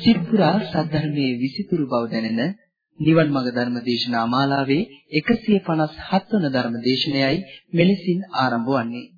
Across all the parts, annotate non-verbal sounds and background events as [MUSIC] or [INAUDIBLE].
සිත්පුරා සද්ධර්මයේ විසිතුරු බව දැනෙන නිවන් මඟ ධර්ම දේශනා මාලාවේ 157 වන ධර්ම දේශනයයි මෙලෙසින් ආරම්භ වන්නේ.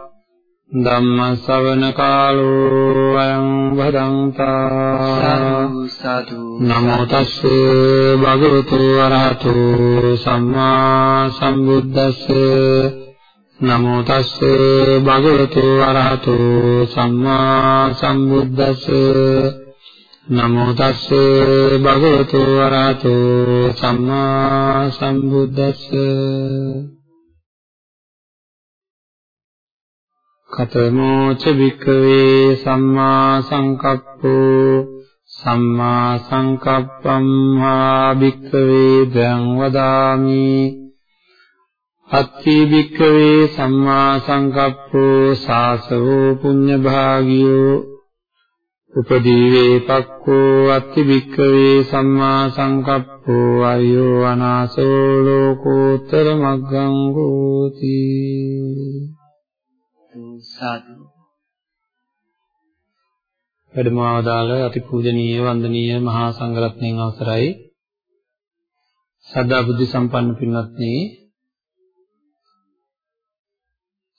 ධම්මස්සවන කාලෝ අයං භදංතා සාදු නමෝ තස්ස භගවතු වරහතු සම්මා සම්බුද්දස්ස නමෝ තස්ස භගවතු වරහතු සම්මා සම්බුද්දස්ස නමෝ තස්ස භගවතු වරහතු සම්මා සම්බුද්දස්ස කතමෝ ච වික්ඛවේ සම්මා සංකප්පෝ සම්මා සංකප්පම් හා වික්ඛවේ දං වදාමි. අත්ථි භික්ඛවේ සම්මා සංකප්පෝ සාසවෝ පුඤ්ඤ භාගියෝ උපදීවේ පක්ඛෝ අත්ථි භික්ඛවේ සම්මා සංකප්පෝ අයෝ අනාසෝ ලෝකෝත්තර මග්ගං ගෝති සාදු. වැඩමවදාල අතිපූජනීය වන්දනීය මහා සංඝරත්නයන් අවසරයි. සදා බුද්ධ සම්පන්න පින්වත්නි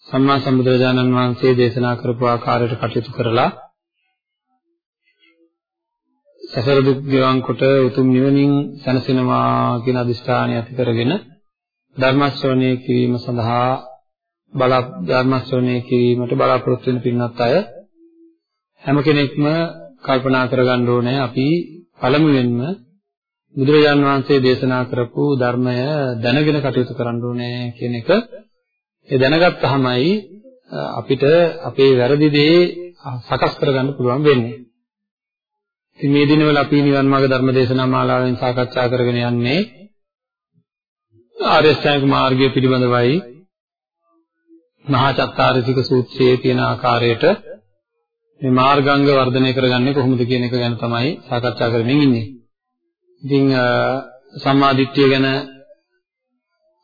සම්මා සම්බුදුරජාණන් වහන්සේ දේශනා කරපු ආකාරයට කටයුතු කරලා සසර දුක් ගෙවන් කොට උතුම් නිවනින් සැනසෙනවා කියන අදිෂ්ඨානය ඇති කරගෙන ධර්ම ශ්‍රවණය කිරීම සඳහා බල ධර්ම ශ්‍රවණය කිරීමට බලාපොරොත්තු වෙන පින්වත් අය හැම කෙනෙක්ම කල්පනා කරගන්න ඕනේ අපි පළමුවෙන්ම බුදුරජාන් වහන්සේ දේශනා කරපු ධර්මය දැනගෙන කටයුතු කරන්න ඕනේ කියන එක ඒ දැනගත්තාමයි අපිට අපේ වැරදි දේ සකස් කරගන්න පුළුවන් වෙන්නේ. ඉතින් මේ දිනවල අපි නිවන් මාර්ග ධර්ම දේශනා මාලාවෙන් සාකච්ඡා කරගෙන යන්නේ ආර්ය ශ්‍රැංග මාර්ගය පිළිබඳවයි මහා චත්තාරිසික සූත්‍රයේ තියෙන ආකාරයට මේ මාර්ගාංග වර්ධනය කරගන්නේ කොහොමද කියන එක ගැන තමයි සාකච්ඡා කරමින් ඉන්නේ. ඉතින් සම්මා දිට්ඨිය ගැන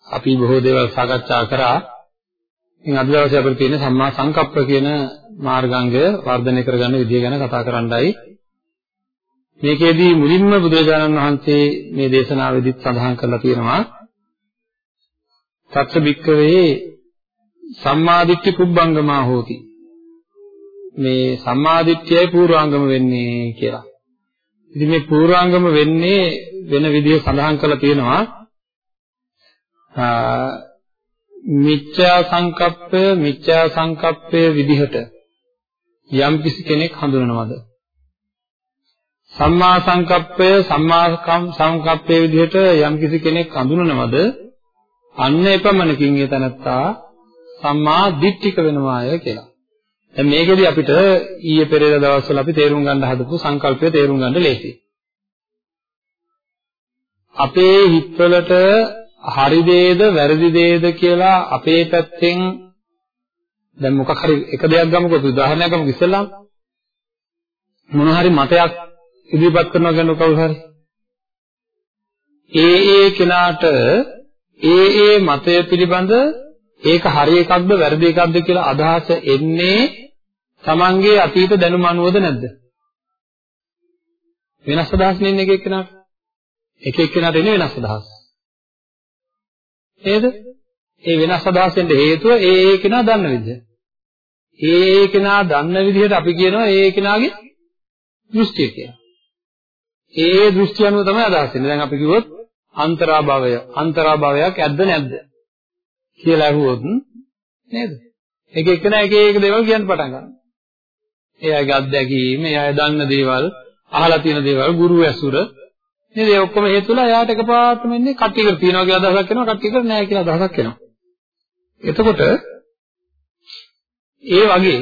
අපි බොහෝ දේවල් සාකච්ඡා කරා. ඉතින් අද දවසේ අපිට තියෙන සම්මා සංකප්ප කියන මාර්ගාංගය වර්ධනය කරගන්න විදිය ගැන කතා කරන්නයි මේකෙදී මුලින්ම බුදුරජාණන් වහන්සේ මේ දේශනාවෙදිත් සඳහන් කරලා තියෙනවා සත්‍ය බික්කවේ සම්මාදිට්ඨි කුබ්බංගමා හෝති. මේ සම්මාදිට්ඨියයි පූර්වාංගම වෙන්නේ කියලා. ඉතින් මේ පූර්වාංගම වෙන්නේ වෙන විදිහ සඳහන් කරලා තියෙනවා. මිච්ඡා සංකප්පය මිච්ඡා සංකප්පය විදිහට යම් කිසි කෙනෙක් හඳුනනවද? සම්මා සංකප්පය සම්මා සංකප්පයේ විදිහට යම් කිසි කෙනෙක් හඳුනනවද? අන්න එපමණකින් ඒ තනත්තා සම්මා දිට්ඨික වෙනවාය කියලා. දැන් මේකෙදි අපිට ඊයේ පෙරේද දවස්වල අපි තේරුම් ගන්න හදපු සංකල්පය තේරුම් ගන්න ලේසියි. අපේ හිතවලට හරි දේද වැරදි දේද කියලා අපේ පැත්තෙන් දැන් මොකක් හරි එක දෙයක් ගමුකෝ උදාහරණයක් ගමුකෝ ඉස්සෙල්ලාම මොන හරි මතයක් ඉදිරිපත් කරනවා කියන කවුරු හරි ඒ ඒ කෙනාට ඒ ඒ මතය පිළිබඳ ඒක හරි එකක්ද වැරදි එකක්ද කියලා අදහස එන්නේ Tamange අතීත දැනුම අනුවද නැද්ද වෙනස් අදහස් නෙන්නේ එක එක්කෙනාට එක එක්කෙනාට එන්නේ වෙනස් අදහස් නේද? ඒ වෙනස් අදහසෙන්ට හේතුව ඒ ඒ කෙනා දන්න විදිහ. ඒ ඒ කෙනා දන්න විදිහට අපි කියනවා ඒ ඒ කෙනාගේ දෘෂ්ටිය කියලා. ඒ ඒ දෘෂ්ටි අනුව තමයි අදහස් වෙන්නේ. දැන් අපි කිව්වොත් අන්තරාභවය අන්තරාභවයක් ඇද්ද නැද්ද කියලා අහුවොත් නේද? එක එකනා එක එක දේවල් කියන්න පටන් ගන්නවා. එයාගේ අත්දැකීම්, එයා දන්න දේවල්, අහලා තියෙන දේවල්, ගුරු ඇසුර නේද? ඒ ඔක්කොම හේතු වෙලා එයාට එකපාරටම එන්නේ කට්ටියකට තියනවා කියලා අදහසක් එනවා කට්ටියකට නැහැ කියලා අදහසක් එනවා. එතකොට ඒ වගේ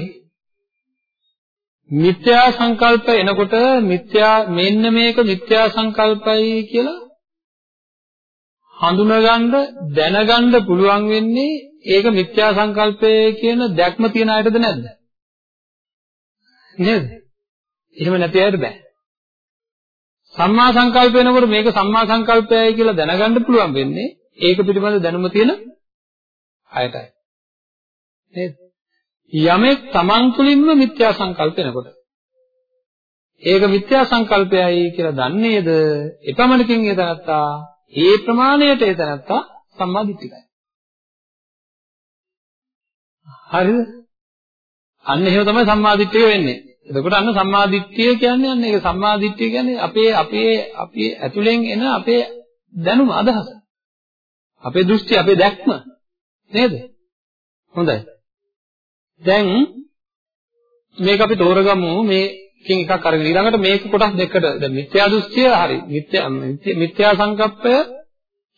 මිත්‍යා සංකල්ප එනකොට මිත්‍යා මෙන්න මේක මිත්‍යා සංකල්පයි කියලා හඳුනගන්න දැනගන්න පුළුවන් වෙන්නේ ඒක මිත්‍යා සංකල්පය කියන දැක්ම තියන අයටද නැද්ද? නේද? එහෙම නැති අයට බෑ. සම්මා සංකල්ප වෙනකොට මේක සම්මා සංකල්පයයි කියලා දැනගන්න පුළුවන් වෙන්නේ ඒක පිළිබඳ දැනුම තියෙන අයටයි. නේද? යමෙක් තමන් තුළින්ම මිත්‍යා සංකල්ප වෙනකොට ඒක මිත්‍යා සංකල්පයයි කියලා දන්නේද? එපමණකින් ඒ තනත්තා ඒ ප්‍රමාණයට ඒ තනත්තා සම්මාදිට්ඨිකයි. හරිද? අන්න එහෙම තමයි සම්මාදිට්ඨිය වෙන්නේ. එතකොට අන්න සම්මාදිට්ඨිය කියන්නේ අන්න ඒක සම්මාදිට්ඨිය කියන්නේ අපේ අපේ අපේ ඇතුලෙන් එන අපේ දැනුම අදහස. අපේ දෘෂ්ටි අපේ දැක්ම නේද? හොඳයි. දැන් මේක අපි තෝරගමු මේකෙන් එකක් අරගෙන ඊළඟට මේක කොටස් දෙකකට දැන් මිත්‍යා දෘෂ්ටිය හරි මිත්‍යා මිත්‍යා සංකප්පය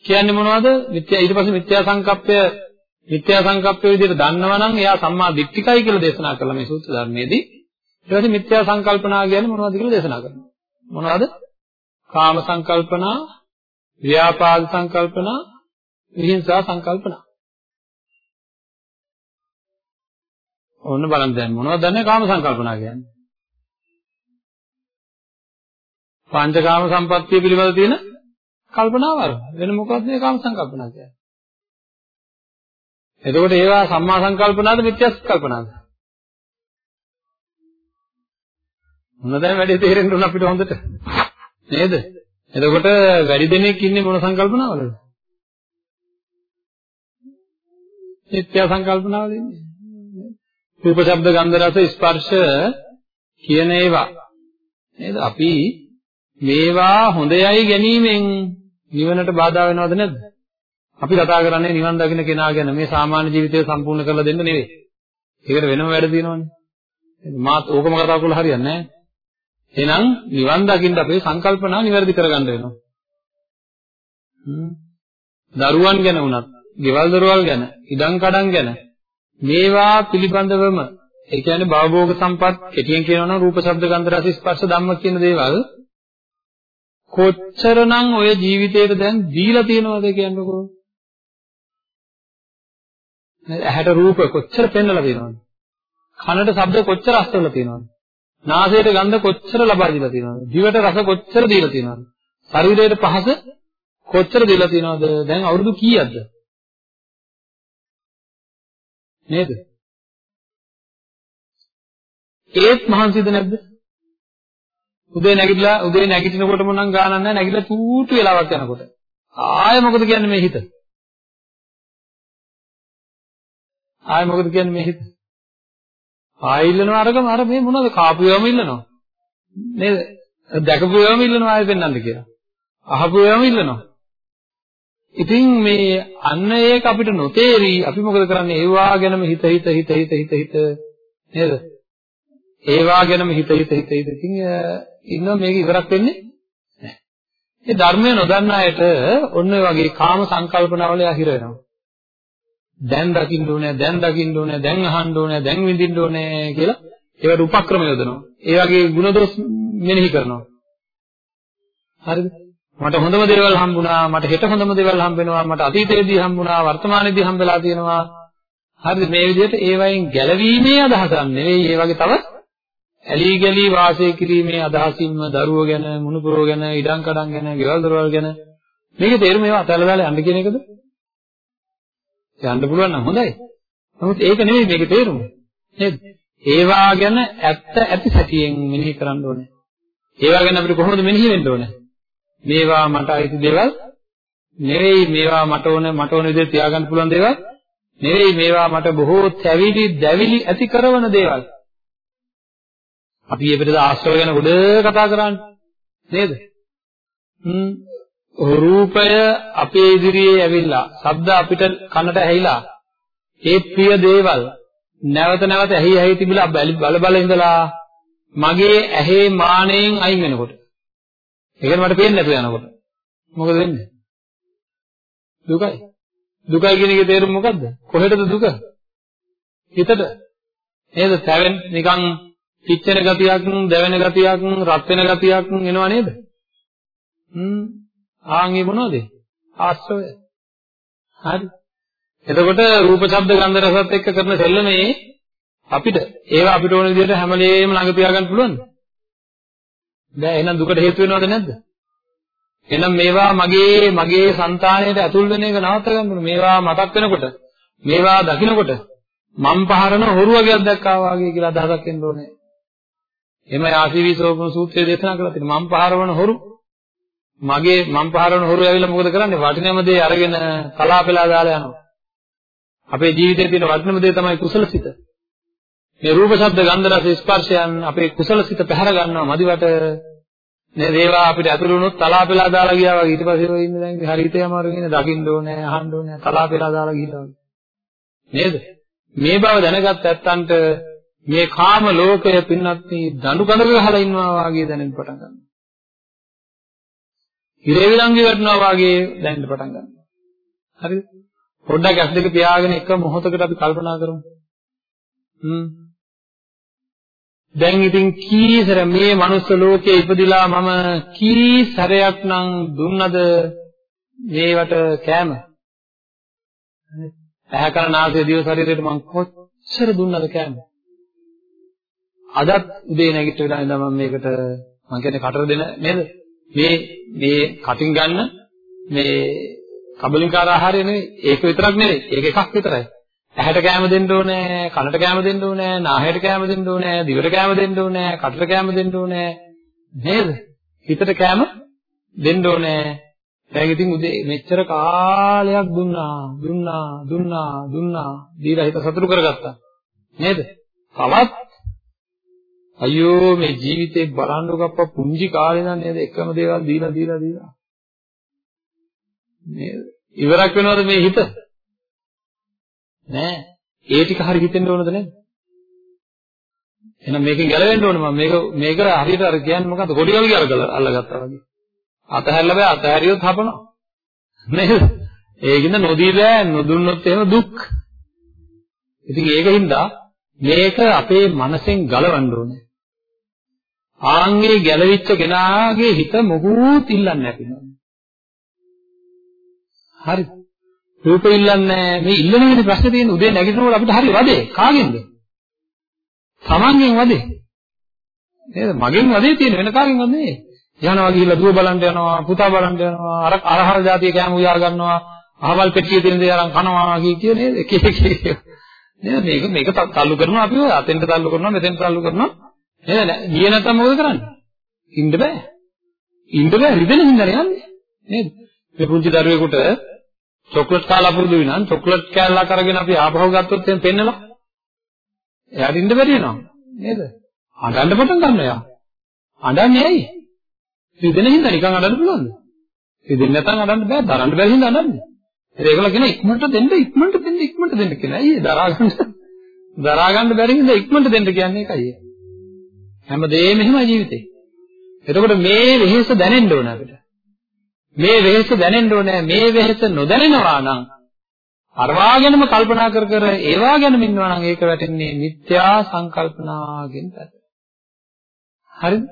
කියන්නේ මොනවද? මිත්‍යා ඊට පස්සේ මිත්‍යා සංකප්පය මිත්‍යා සංකප්පය විදිහට දන්නවනම් එයා සම්මා දිට්ඨිකයි කියලා දේශනා කළා මේ සූත්‍ර ධර්මයේදී. ඊට පස්සේ මිත්‍යා සංකල්පනා කියන්නේ මොනවද කියලා දේශනා කරනවා. මොනවද? කාම සංකල්පනා, ව්‍යාපාද සංකල්පනා, විහිංසා සංකල්පනා. ඔන්න බලන්න දැන් මොනවද දන්නේ කාම සංකල්පනා කියන්නේ? පංචකාම සම්පත්තිය පිළිබඳ තියෙන කල්පනාවල්. වෙන මොකක්ද මේ කාම සංකල්පනා කියන්නේ? එතකොට ඒවා සම්මා සංකල්පනාද මිත්‍යා සංකල්පනාද? මොන දැන් වැඩි තේරෙන්න උන අපිට හොඳට. නේද? එතකොට වැඩි දෙනෙක් ඉන්නේ මොන සංකල්පනාවලද? මිත්‍යා සංකල්පනාවල ඉන්නේ. රූප ශබ්ද ගන්ධ රස ස්පර්ශ කියන ඒවා නේද අපි මේවා හොඳයයි ගැනීමෙන් නිවනට බාධා වෙනවද නැද්ද? අපි කතා කරන්නේ නිවන් දකින්න කෙනා ගැන. මේ සාමාන්‍ය ජීවිතය සම්පූර්ණ කරලා දෙන්න නෙවෙයි. ඒකට වෙනම වැඩ තියෙනවනේ. මාත් ඕකම කතා කරලා හරියන්නේ නැහැ. එහෙනම් නිවන් දකින්න අපේ සංකල්පනා නිවැරදි කරගන්න වෙනවා. දරුවන් ගැන වුණත් ගෙවල් දොරවල් ගැන ඉඩම් කඩම් ගැන මේවා පිළිබඳවම ඒ කියන්නේ භවභෝග සම්පත් කෙටියෙන් කියනවා නම් රූප ශබ්ද ගන්ධ රස ස්පර්ශ ධම්ම කියන දේවල් කොච්චරනම් ඔය ජීවිතේට දැන් දීලා තියෙනවද කියන්නකෝ? ඇහැට රූප කොච්චර පෙන්වලා තියෙනවද? කනට ශබ්ද කොච්චර අස්වලා තියෙනවද? නාසයට ගන්ධ කොච්චර ලබා දීලා තියෙනවද? දිවට රස කොච්චර දීලා තියෙනවද? ශරීරයට පහස කොච්චර දීලා තියෙනවද? දැන් අවුරුදු කීයක්ද? නේද? ඒත් මහන්සිද නැද්ද? උදේ නැගිටලා උදේ නැගිටිනකොටම නම් ගානක් නැහැ නැගිටලා චූටි වෙලාවක් යනකොට. ආයෙ මොකද කියන්නේ මේ හිත? ආයෙ මොකද කියන්නේ මේ හිත? ආයෙ ඉල්ලනවා අරගම අර මේ මොනවද කාපු ඒවාම ඉල්ලනවා. නේද? දැකපු ඒවාම ඉල්ලනවා ආයෙ පෙන්වන්න කියලා. අහපු ඒවාම ඉල්ලනවා. ඉතින් මේ අන්න ඒක අපිට නොතේරි අපි මොකද කරන්නේ ඒවා ගැනම හිත හිත හිත හිත හිත හිත නේද ඒවා ගැනම හිත හිත හිත හිත ඉතින් ඉන්නවා මේක ඉවරක් වෙන්නේ නැහැ. ඒ ධර්මය නොදන්න අයට ඔන්න ඔය වගේ කාම සංකල්පනවල යහිර වෙනවා. දැන් දකින්න ඕනේ දැන් දකින්න ඕනේ දැන් අහන්න ඕනේ දැන් විඳින්න ඕනේ කියලා ඒවට උපක්‍රම යොදනවා. ඒ වගේ ಗುಣදොස් මෙනෙහි කරනවා. හරිද? මට හොඳම දේවල් හම්බුණා මට හෙට හොඳම දේවල් හම්බෙනවා මට අතීතයේදී හම්බුණා වර්තමානයේදී හම්බෙලා තියෙනවා. හරිද? මේ විදිහට ඒවයින් ගැලවීමේ අදහසක් නෙවෙයි. ඒ වගේ තව ඇලී ගලී වාසය කිරීමේ අදහසින්ම දරුවෝ ගැන මුණුපුරෝ ගැන ඉඩම් කඩම් ගැන ගෙවල් දොරවල් ගැන මේකේ තේරුම ඒවා අතල්ලා දාලා යන්න කියන එකද? යන්න පුළුවන් නම් හොඳයි. නමුත් ඒක නෙවෙයි මේකේ තේරුම. නේද? ඒවා ගැන ඇත්ත ඇති සැටියෙන් මෙනෙහි කරන්න ඕනේ. ඒවා ගැන අපිට කොහොමද මෙනෙහි වෙන්න ඕනේ? මේවා මට අයිති දේවල් නෙවෙයි මේවා මට ඕන මට ඕන විදිහට තියාගන්න පුළුවන් දේවල් නෙවෙයි මේවා මට බොහෝ තැවිලි දැවිලි ඇති කරන දේවල්. අපි මේ පිටද ආශ්‍රව ගැන ගොඩ කතා කරන්නේ නේද හ්ම් රූපය අපේ ඉදිරියේ ඇවිල්ලා ශබ්ද අපිට කනට ඇහිලා ඒ ප්‍රිය දේවල් නැවත නැවත ඇහි ඇහි තිබිලා බල බල ඉඳලා මගේ ඇහි මාණයෙන් අයින් වෙනකොට ඒ කියන්නේ මට පේන්නේ නැතුව යනකොට. මොකද වෙන්නේ? දුකයි. දුකයි කියන එකේ තේරුම මොකද්ද? කොහෙටද දුක? හිතට. නේද? තැවෙන් නිකන් පිච්චෙන ගතියක්, දැවෙන ගතියක්, රත් වෙන ගතියක් එනවා නේද? හ්ම්. ආන්ගේ මොනවද? ආශ්‍රය. හරි. එතකොට රූප, ශබ්ද, ගන්ධ, රසත් එක්ක කරන සෙල්ලමේ අපිට ඒවා අපිට ඕන විදිහට හැම වෙලේම ළඟ තියාගන්න පුළුවන්ද? බෑ එහෙනම් දුකට හේතු වෙනවද නැද්ද? එහෙනම් මේවා මගේ මගේ సంతාණයට ඇතුල් වෙන එක නවත්ත ගන්න ඕනේ. මේවා මතක් වෙනකොට මේවා දකිනකොට මම් පහරන හොරු වගේක් දැක්කා වගේ කියලා අදහසක් එන්න ඕනේ. එම ආසීවිසෝපන සූත්‍රයේ දේශනා කරලා තියෙනවා. මම් පහරවන හොරු. මගේ මම් පහරවන හොරු ඇවිල්ලා මොකද කරන්නේ? වටිනම දේ අරගෙන කලාපෙලා දාලා යනවා. අපේ ජීවිතයේ තියෙන වටිනම දේ තමයි කුසලසිත. මේ රූප ශබ්ද ගන්ධ රස ස්පර්ශයන් අපේ කුසලසිත පැහැර ගන්නවා. මදිවට මේ දේවා අපිට ඇතුළු වුණොත් තලාපෙලා දාලා ගියා වගේ. ඊට පස්සේ ඔය ඉන්න දැන් හරිතේ අමාරු කියන දකින්න ඕනේ අහන්න ඕනේ. තලාපෙලා දාලා ගිහිල්ලා නේද? මේ බව දැනගත් ඇත්තන්ට මේ කාම ලෝකය පින්නත් දඬු කඳක ගහලා ඉන්නවා වගේ දැනෙන්න පටන් ගන්නවා. හිරේ විලංගි වටනවා වගේ දැනෙන්න පටන් ගන්නවා. හරිද? පොඩ්ඩක් ඇස් දෙක පියාගෙන එක මොහොතකට අපි කල්පනා කරමු. හ්ම්. දැන් ඉතින් කීසර මේ මනුස්ස ලෝකේ ඉපදිලා මම කී සැරයක් නම් දුන්නද මේවට කෑම? ඇහැ කන නාසය දිව ශරීරයට මං කොච්චර දුන්නද කෑම? අදත් උදේ නැගිට වෙලා ඉඳන් මම මේකට මං කියන්නේ කටර දෙන නේද? මේ මේ කටින් ගන්න මේ කබලින්කාර ආහාරය නෙවෙයි ඒක විතරක් නෙවෙයි ඒක එකක් විතරයි. ඇහැට කැම දෙන්න ඕනේ, කනට කැම දෙන්න ඕනේ, නාහයට කැම දෙන්න ඕනේ, දිවට කැම දෙන්න ඕනේ, කටට කැම දෙන්න ඕනේ. නේද? හිතට කැම දෙන්න ඕනේ. දැන් ඉතින් උදේ මෙච්චර කාලයක් දුන්නා, දුන්නා, දුන්නා, දුන්නා. දීලා හිත සතුටු කරගත්තා. නේද? තවත් අයියෝ මේ ජීවිතේ බලන්නකො අප්පා පුංචි කාලේ නම් නේද? එකම දේවල් දීලා දීලා දීලා. නේද ඉවරක් වෙනවද මේ හිත? නෑ. ඒ ටික හරි හිතෙන්න ඕනද නැද්ද එහෙනම් මේකෙන් ගැලවෙන්න ඕනේ මම. මේක මේක හරියට අර කියන්නේ මොකද්ද? කොඩි වගේ අරගලා අල්ලගත්තා වගේ. අතහැරලා බෑ අතහැරියොත් හපනවා. නේද? ඒකින්ද නොදී බෑ නොදුන්නොත් එහෙම දුක්. ඉතින් ඒකින්ද මේක අපේ මනසෙන් ගලවන්න ඕනේ. ආන්ගේ ගැලවිච්ච කෙනාගේ හිත මොකුත් ඉල්ලන්නේ නැති හරි. රූප ඉල්ලන්නේ මේ ඉල්ලන වෙන ප්‍රශ්නේ තියෙන උදේ නැගිටිනකොට අපිට හරි වදේ. කාගෙන්ද? තමන්ගෙන් වදේ. නේද? මගෙන් වදේ තියෙන වෙන කාගෙන් වදේ යනවා ගිහිල්ලා දුව බලන්න යනවා පුතා බලන්න යනවා අර අරහල් જાතිය කෑම උයා ගන්නවා අහවල් පෙට්ටියේ තියෙන දේ අරන් කනවා කී කිය නේද? එක [LAUGHS] එක නේද? මේක මේක තල්ලු කරනවා අපි ඔය අතෙන්ට තල්ලු කරනවා මෙතෙන්ට තල්ලු කරනවා. නේද? ගියේ නැත්තම් මොකද කරන්නේ? ඉන්න බෑ. ඉන්න බෑ රිදෙන හින්දානේ යන්නේ. නේද? මේ පුංචි දරුවෙකුට චොක්ලට් කාලා පුරුදු වෙනා නම් චොක්ලට් කෑල්ලක් අරගෙන අපි ආපහු ගත්තොත් එහෙනම් පෙන්නලා. එයාට ඉන්න බැරි වෙනවා. නේද? අඬන්න පටන් ගන්නවා එයා. අඬන්නේ ඇයි? රිදෙන හින්දා නිකන් අඬන්න පුළුවන්ද? රිදෙන්නේ නැත්නම් අඬන්න බෑ. දරන්න බැරි හින්දා අඬන්නේ. ඒකල කියන ඉක්මනට දෙන්න ඉක්මනට දෙන්න ඉක්මනට දෙන්න කියලා. අයියේ දරා ගන්න දරා ගන්න බැරි හින්දා ඉක්මනට දෙන්න කියන්නේ ඒකයි. හැමදේම එහෙමයි ජීවිතේ. එතකොට මේ වෙහෙස දැනෙන්න ඕන අපිට. මේ වෙහෙස දැනෙන්න ඕනේ මේ වෙහෙස නොදැනෙනවා නම් අරවා ගැනම කල්පනා කර කර ඒවා ගැනම ඉන්නවා නම් ඒක වැටෙන්නේ මිත්‍යා සංකල්පනාගෙන් පැත. හරිද?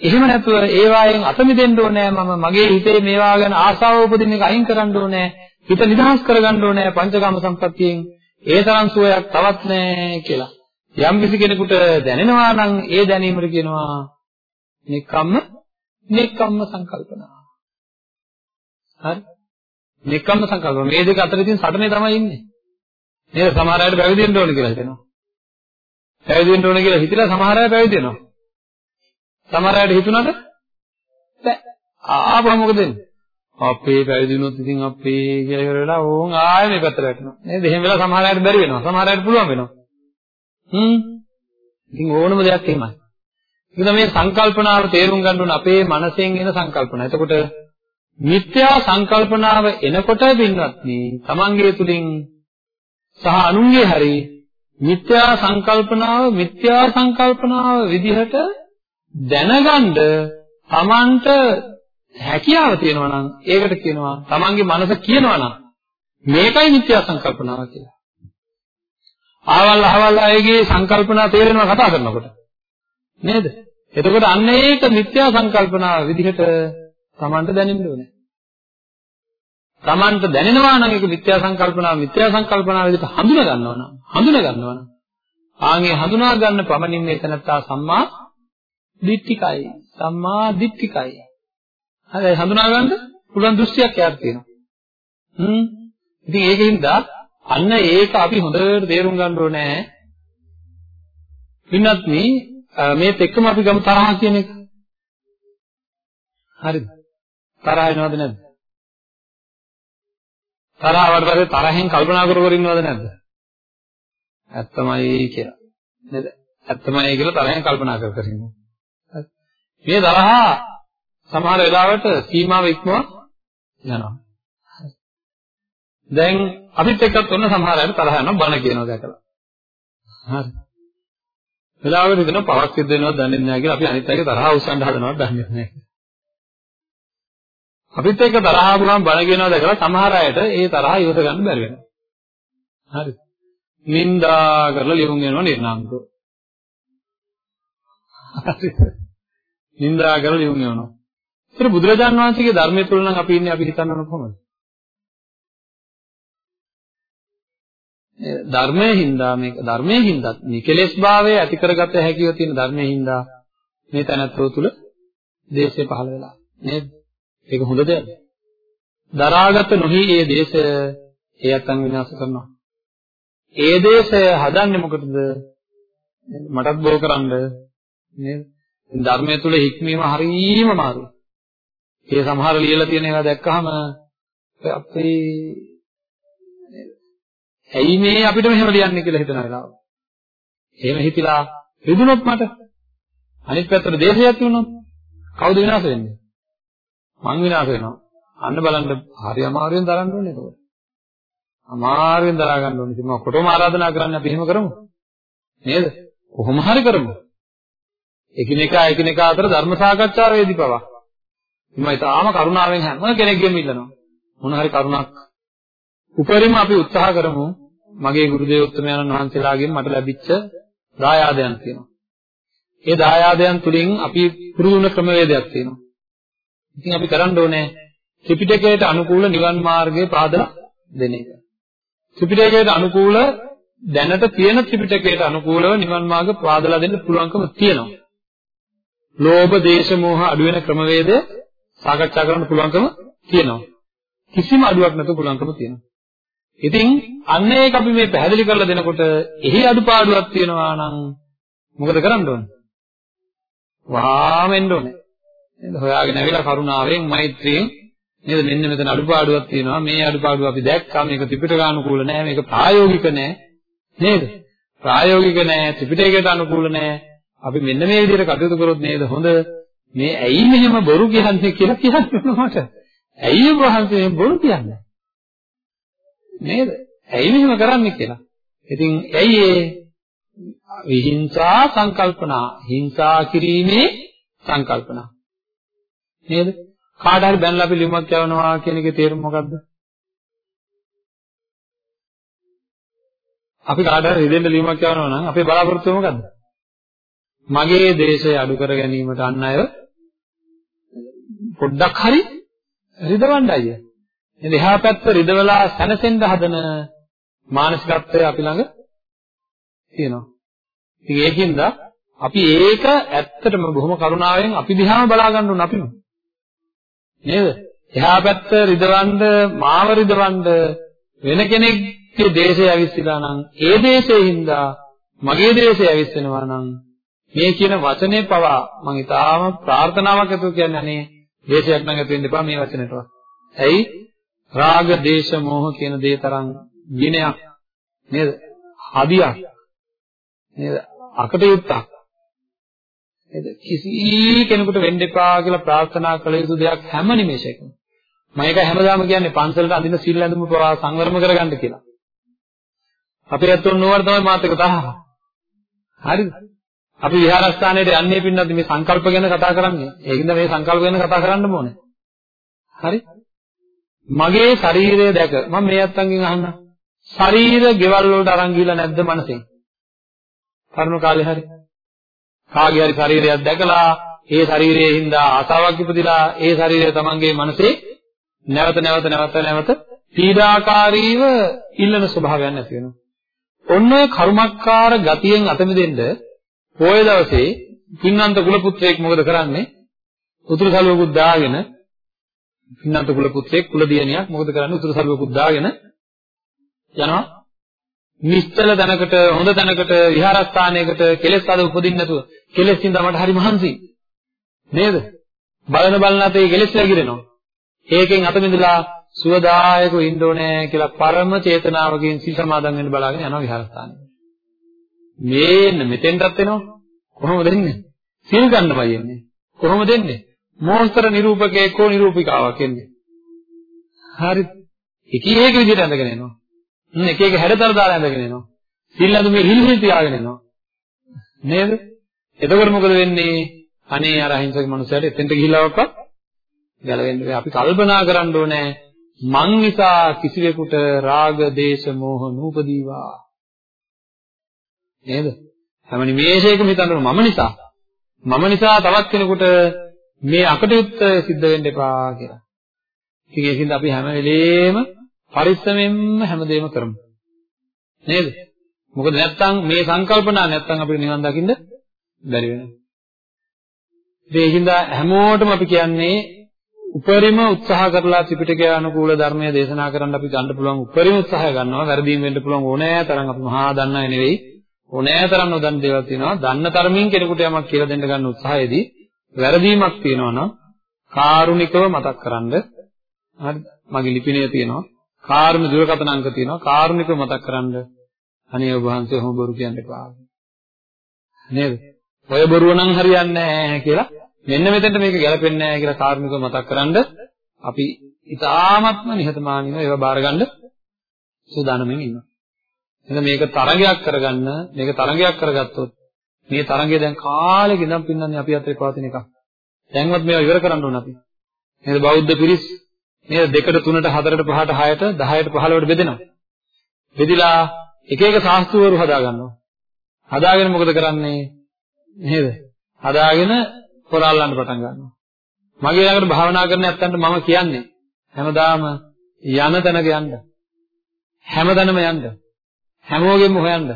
එහෙම නැතුව ඒවායෙන් අත මිදෙන්න ඕනේ මම මගේ හිතේ මේවා ගැන ආසාව උපදින එක අයින් කරන්න ඕනේ හිත නිදහස් කරගන්න ඕනේ පංචකාම සම්පත්තියෙන් ඒ තරම් සුවයක් තවත් නැහැ කියලා. යම් කිසි කෙනෙකුට දැනෙනවා නම් ඒ දැනීමට කියනවා නික්කම්ම නික්කම්ම සංකල්පනා. හරි? නික්කම්ම සංකල්පන මේ දෙක අතර තියෙන සටනේ තමයි ඉන්නේ. නේද? සමහර අයට පැවිදි වෙන්න ඕන කියලා හිතෙනවා. පැවිදි වෙන්න ඕන කියලා හිතලා සමහර අය පැවිදි වෙනවා. සමහර අයට හිතුණාට බෑ. ආපහු මොකද වෙන්නේ? අපේ පැවිදි වුණොත් ඉතින් අපේ කියලා ඉවර වෙලා ඕන් ආයෙ මේ පැත්තට වැටෙනවා. නේද? එහෙම වෙලා සමහර අයට බැරි වෙනවා. සමහර අයට පුළුවන් වෙනවා. හ්ම්. ඉතින් ඕනම දෙයක් එහෙමයි. ඒක මේ සංකල්පනාව තේරුම් ගන්න ඕන අපේ මනසෙන් එන සංකල්පන. එතකොට මිත්‍යා සංකල්පනාව එනකොට පින්වත්නි තමන්ගේ තුලින් සහ අනුන්ගේ හරි මිත්‍යා සංකල්පනාව මිත්‍යා සංකල්පනාව විදිහට දැනගන්න තමන්ට හැකියාව තියෙනවා නම් ඒකට කියනවා තමන්ගේ මනස කියනවා නම් මේකයි මිත්‍යා සංකල්පනාව කියලා. ආවල් අහවල් අයගේ සංකල්පනා තේරෙනවා කතා කරනකොට. නේද? එතකොට අන්න ඒක මිත්‍යා සංකල්පනාව විදිහට තමන්ට දැනෙන්න ඕනේ. තමන්ට දැනෙනවා නම් ඒක මිත්‍යා සංකල්පනාව මිත්‍යා සංකල්පනාව විදිහට හඳුනා ගන්නවා නම් හඳුනා ගන්නවා නම් ආන්ගේ හඳුනා ගන්න පමණින් මේ තනත්තා සම්මා දිට්ඨිකයි සම්මා දිට්ඨිකයි හරි හඳුනා ගන්න පුළුවන් දෘෂ්ටියක් යාත් තියෙනවා හ්ම් ඉතින් ඒකින්ද අන්න ඒක අපි හොඳට තේරුම් ගන්න ඕනේ පින්නත් මේත් එක්කම අපි ගමු තරහ කියන එක හරිද තරහ වෙනවද නැද්ද තරහවට පස්සේ තරහෙන් කල්පනා කර කර ඉන්නවද නැද්ද ඇත්තමයි කියලා. නේද? ඇත්තමයි කියලා තරහෙන් කල්පනා කර කර ඉන්නවා. මේ තරහා සමහර වෙලාවට සීමාව ඉක්මව යනවා. දැන් අපිත් එක්කත් ඔන්න සමහර අය තරහ යනවා බන කියනවා දැකලා. හරි. වෙලාවකට හිතනවා පවක් සිද්ධ වෙනවද දන්නේ නැහැ කියලා අපි අනිත් අයගේ තරහ උස්සන්න හදනවද දන්නේ නැහැ. අපිත් එක්ක තරහ ආවම බන කියනවා දැකලා සමහර අයට ඒ තරහ ඉවස ගන්න බැරි වෙනවා. හරිද? නින්දා කරලා ලියුම් වෙනවා නිර්නාමකව. නින්දා කරලා ලියුම් වෙනවා. ඒතර බුදුරජාන් වහන්සේගේ ධර්මයේ තුල නම් අපි ඉන්නේ අපි හිතන්න ඕන කොහොමද? ධර්මයේ හින්දා මේක ධර්මයේ හින්දා මේ කෙලෙස් භාවය ඇති කරගත හැකිව තියෙන ධර්මයේ හින්දා මේ තැනත්වෝ තුල දේශය පහළ වෙලා නේද? ඒක හොඳ දෙයක්. දරාගත නොහි ඒ දේශය ඒ අතන් විනාශ කරනවා. ඒ දේශය හදන්නේ මොකටද? මටත් බෝ කරන්න නේද? ධර්මයේ තුල හික්මීම හරීම අමාරුයි. ඒ සමහර ලියලා තියෙන ඒවා දැක්කහම අපේ ඇයි මේ අපිට මෙහෙම ලියන්නේ කියලා හිතන වෙලාව. එහෙම හිතලා රිදුනොත් මට අනිත් පැත්තට දේශයක් වුණොත් කවුද විනාශ වෙන්නේ? මං විනාශ වෙනවා. අන්න බලන්න හරි අමාරුවෙන් දරන්න ඕනේ ඒක. අමාරුවෙන් දරා ගන්න ඕනේ. ඉතින් මම කොටම ආරාධනා කරන්නේ අපි එහෙම කරමු. නේද? කොහොම හරි කරමු. එකිනෙකා එකිනෙකා අතර ධර්ම සාකච්ඡාවේදී පවා. මම ඊටාම කරුණාවෙන් හැම කෙනෙක්ගෙම ඉල්ලනවා. මොන හරි කරුණක් උපරිම අපි උත්සාහ කරමු. මගේ ගුරු දේවෝත්තමයන්න් වහන්සේලාගෙන් මට ලැබිච්ච දායාදයන් තියෙනවා. ඒ දායාදයන් තුලින් අපි පුරුදුන ක්‍රමවේදයක් තියෙනවා. ඉතින් අපි කරන්න ඕනේ ත්‍රිපිටකයට අනුකූල නිවන් මාර්ගයේ පාදලා දෙන එක. ත්‍රිපිටකයට අනුකූල දැනට තියෙන ත්‍රිපිටකයට අනුකූලව නිවන් මාර්ග පාදලා දෙන්න පුළුවන්කම තියෙනවා. ලෝභ, දේශ, මෝහ අඩු වෙන ක්‍රමවේදය සාකච්ඡා කරන්න පුළුවන්කම තියෙනවා. කිසිම අඩුවක් නැතුව පුළුවන්කම තියෙනවා. ඉතින් අන්න ඒක අපි මේ පැහැදිලි කරලා දෙනකොට එහි අඩුපාඩුවක් තියෙනවා නම් මොකද කරන්න ඕනේ? වහාම එන්න ඕනේ. නේද? හොයාගෙන ඇවිල්ලා කරුණාවෙන් මෛත්‍රියෙන් නේද? මෙන්න මෙතන අඩුපාඩුවක් තියෙනවා. මේ අඩුපාඩුව අපි දැක්කා මේක ත්‍රිපිටකානුකූල නෑ. මේක ප්‍රායෝගික නෑ. නේද? ප්‍රායෝගික නෑ. ත්‍රිපිටකයට අනුකූල නෑ. අපි මෙන්න මේ විදිහට කටයුතු කරොත් නේද හොඳ? මේ ඇයි මෙහෙම බොරු කියන්නේ කියලා කියන්න මට ඇයි වහන්සේ බොරු කියන්නේ? නේද ඇයි මෙහෙම කරන්නේ කියලා ඉතින් ඇයි ඒ විහිංසා සංකල්පනා හිංසා කිරීමේ සංකල්පනා නේද කාට හරි බැනලා අපි ලියුමක් යවනවා කියන එකේ තේරුම මොකද්ද? අපි කාට හරි රිදෙන්න ලියුමක් යවනවා නම් අපේ බලාපොරොත්තුව මොකද්ද? මගේ දේශය අඩු කර ගැනීමට අන් අය පොඩ්ඩක් හරි රිදවන්නයි. එහෙනම් එහා පැත්ත රිදවලා සැනසෙන්න හදන මානසිකත්වය අපි ළඟ තියෙනවා. ඉතින් ඒකින්ද අපි ඒක ඇත්තටම බොහොම කරුණාවෙන් අපි දිහාම බලා ගන්න ඕන අපිම. නේද? එහා පැත්ත රිදවන්න මාව රිදවන්න වෙන කෙනෙක්ගේ දේශය ඇවිස්සලා නම් ඒ දේශයෙන් හින්දා මගේ දේශය ඇවිස්සෙනවා නම් මේ කියන වචනේ පවා මම ඊටාම ප්‍රාර්ථනාවක් ඇතුව කියන්නේ අනේ දේශයක් නම් ඇති වෙන්න එපා මේ වචනේටවත්. ඇයි? රාග, දේශ, මෝහ කියන දේ තරම් විනයක් නේද? හදියක් නේද? අකටයුත්තක් නේද? කිසි කෙනෙකුට වෙන්න එපා කියලා ප්‍රාර්ථනා කළ යුතු දෙයක් හැම නිමේෂයකම. මම ඒක හැමදාම කියන්නේ පන්සලට අඳින සිල් ඇඳුම පවා සංවරම කරගන්න කියලා. අපේ ඇත්තෝ නෝවර තමයි මාත් එක තරහ. හරිද? අපි විහාරස්ථානයේ යන්නේ පින්නත් මේ සංකල්ප ගැන කතා කරන්නේ. ඒකින්ද මේ සංකල්ප ගැන කතා කරන්න ඕනේ. හරි? මගේ ශරීරය දැක මම මේ අත්තන්ගෙන් අහන්න. ශරීර ගෙවල් වලට අරන් ගිහලා නැද්ද මනසෙන්? තරුණ කාලේ හරි. කාගේ හරි ශරීරයක් දැකලා ඒ ශරීරයේ හින්දා ආසාවක් ඉපදිලා ඒ ශරීරය තමන්ගේ මනසේ නැවත නැවත නැවත නැවත පීඩාකාරීව ඉල්ලන ස්වභාවයක් නැති වෙනවා. ඔන්න ඔය කර්මක්කාර ගතියෙන් අත මිදෙන්න පොය දවසේ පින්නන්ත කුල පුත්‍රයෙක් මොකද කරන්නේ? උතුරු සළුවකුත් දාගෙන පින්නන්ත කුල පුත්‍රයෙක් කුල දියණියක් මොකද කරන්නේ? උතුරු සළුවකුත් දාගෙන යනවා. නිශ්චල තැනකට හොඳ තැනකට විහාරස්ථානයකට කෙලෙස් අද උපදින්න නැතුව කෙලෙස් ඉඳන් මට හරි මහන්සි. නේද? බලන බලන අතේ කෙලෙස් නැගිරෙනවා ඒකෙන් අත මිදලා සුවදායකව ඉන්න ඕනේ කියලා පරම චේතනාවකින් සිල් සමාදන් වෙන්න බලාගෙන යනවා විහාරස්ථානෙ මේන්න මෙතෙන්ටත් එනවා. කොහොමද එන්නේ? සිල් ගන්නමයි එන්නේ. කොහොමද එන්නේ? මෝස්තර නිරූපකයෙක් හෝ නිරූපිකාවක් එන්නේ හරි එක එක විදිහට ඇඳගෙන එනවා එක එක හැඩතල දාලා ඇඳගෙන එනවා. සිල් අඳුමේ හිල් හිල් තියාගෙන එනවා. නේද? එතකොට මොකද වෙන්නේ? අනේ අර අහිංසක මනුස්සයාට එතෙන්ට ගිහිල්ලාවක්වත් ගැලවෙන්න බෑ. අපි කල්පනා කරන්න ඕනේ මං නිසා කිසිවෙකුට රාග, දේශ, මෝහ නූපදීවා. නේද? හැම නිමේෂයකම හිතන්න මම නිසා මම නිසා තවත් කෙනෙකුට මේ අකටයුත්ත සිද්ධ වෙන්න එපා කියලා. ඉතින් ඒකින්ද අපි හැම වෙලේම පරිස්සමෙන්ම හැමදේම කරමු. නේද? මොකද නැත්තම් මේ සංකල්පනා නැත්තම් අපිට නිවන් දකින්න බැරි වෙනවා. ඒකින්ද හැමෝටම අපි කියන්නේ උපරිම උත්සාහ කරලා ත්‍රිපිටකය අනුකූල ධර්මය දේශනා කරන්න අපි ගන්න පුළුවන් උපරිම උත්සාහය ගන්නවා. වැරදීම් වෙන්න පුළුවන් ඕනෑ තරම් අපි මහා දන්න අය නෙවෙයි. ඕනෑ තරම් නොදන්න දේවල් තියෙනවා. දන්න තරමින් කෙනෙකුට යමක් කියලා දෙන්න ගන්න උත්සාහයේදී වැරදීමක් තියෙනවා නම් කාරුණිකව මතක් කරන්ඩ හරි මගේ ලිපිණය තියෙනවා. කාර්ම දුරකථන අංක තියෙනවා. කාරුණිකව මතක් කරන්ඩ අනේ ඔබ වහන්සේ ඔහොම බොරු කියන්න එපා. නේද? ඔය බොරුව නම් හරියන්නේ නැහැ කියලා මෙන්න මෙතෙන්ට මේක ගැලපෙන්නේ නැහැ කියලා කාරුණිකව මතක් කරන්ඩ අපි ඉතාමත්ම නිහතමානීව ඒවා බාරගන්න සූදානම්ෙන් ඉන්නවා. එහෙනම් මේක තරගයක් කරගන්න මේක තරගයක් කරගත්තොත් මේ තරගය දැන් කාලෙක ඉඳන් පින්නන්නේ අපි අතේ පවතින එකක් දැන්වත් මේවා ඉවර කරන්න ඕන අපි නේද බෞද්ධ පිරිස් නේද දෙකට තුනට හතරට පහට හයට 10ට 15ට බෙදෙනවා. බෙදිලා එක එක ශාස්ත්‍රවරු හදා ගන්නවා. හදාගෙන මොකද කරන්නේ? නේද? හදාගෙන පොරාල්ලන්න පටන් ගන්නවා. මගේ ළඟට භාවනා කරන ඇත්තන්ට මම කියන්නේ හැමදාම යන තැනක යන්න. හැමදැනම යන්න. හැමෝගෙම හොයන්න.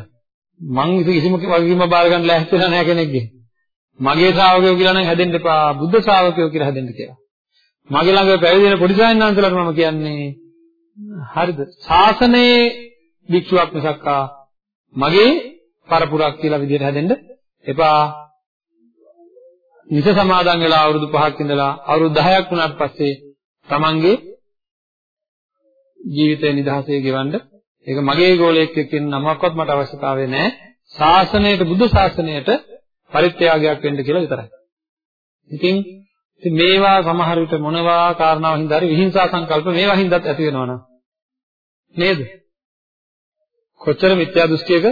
මං කිසිම වගකීමක් බාර ගන්න ලෑස්ති නැහැ කෙනෙක්ගේ. මගේ ශ්‍රාවකයෝ කියලා නම් හැදෙන්න එපා. බුද්ධ ශ්‍රාවකයෝ කියලා හැදෙන්න කියලා. මගේ ළඟ පැවිදි වෙන පොඩි සායනන්සලට මම කියන්නේ හරිද? ශාසනයේ භික්ෂුවක් මිසක්කා මගේ පරපුරක් කියලා විදිහට හැදෙන්න එපා. නිස සමාදන් වෙලා අවුරුදු 5ක් ඉඳලා අවුරුදු 10ක් වුණාට පස්සේ තමන්ගේ ජීවිතේ නිදහසේ ගෙවන්න ඒක මගේ ගෝලයක් එක්කින් නමක්වත් මට අවශ්‍යතාවය නැහැ. ශාසනයට බුද්ධ ශාසනයට පරිත්‍යාගයක් වෙන්න කියලා විතරයි. ඉතින් ඉතින් මේවා සමහර විට මොනවා කාරණාව හින්දා හරි විහිංසා සංකල්ප මේවා හින්දාත් ඇති වෙනවනම් නේද? කොච්චර මිත්‍යා දෘෂ්ටියක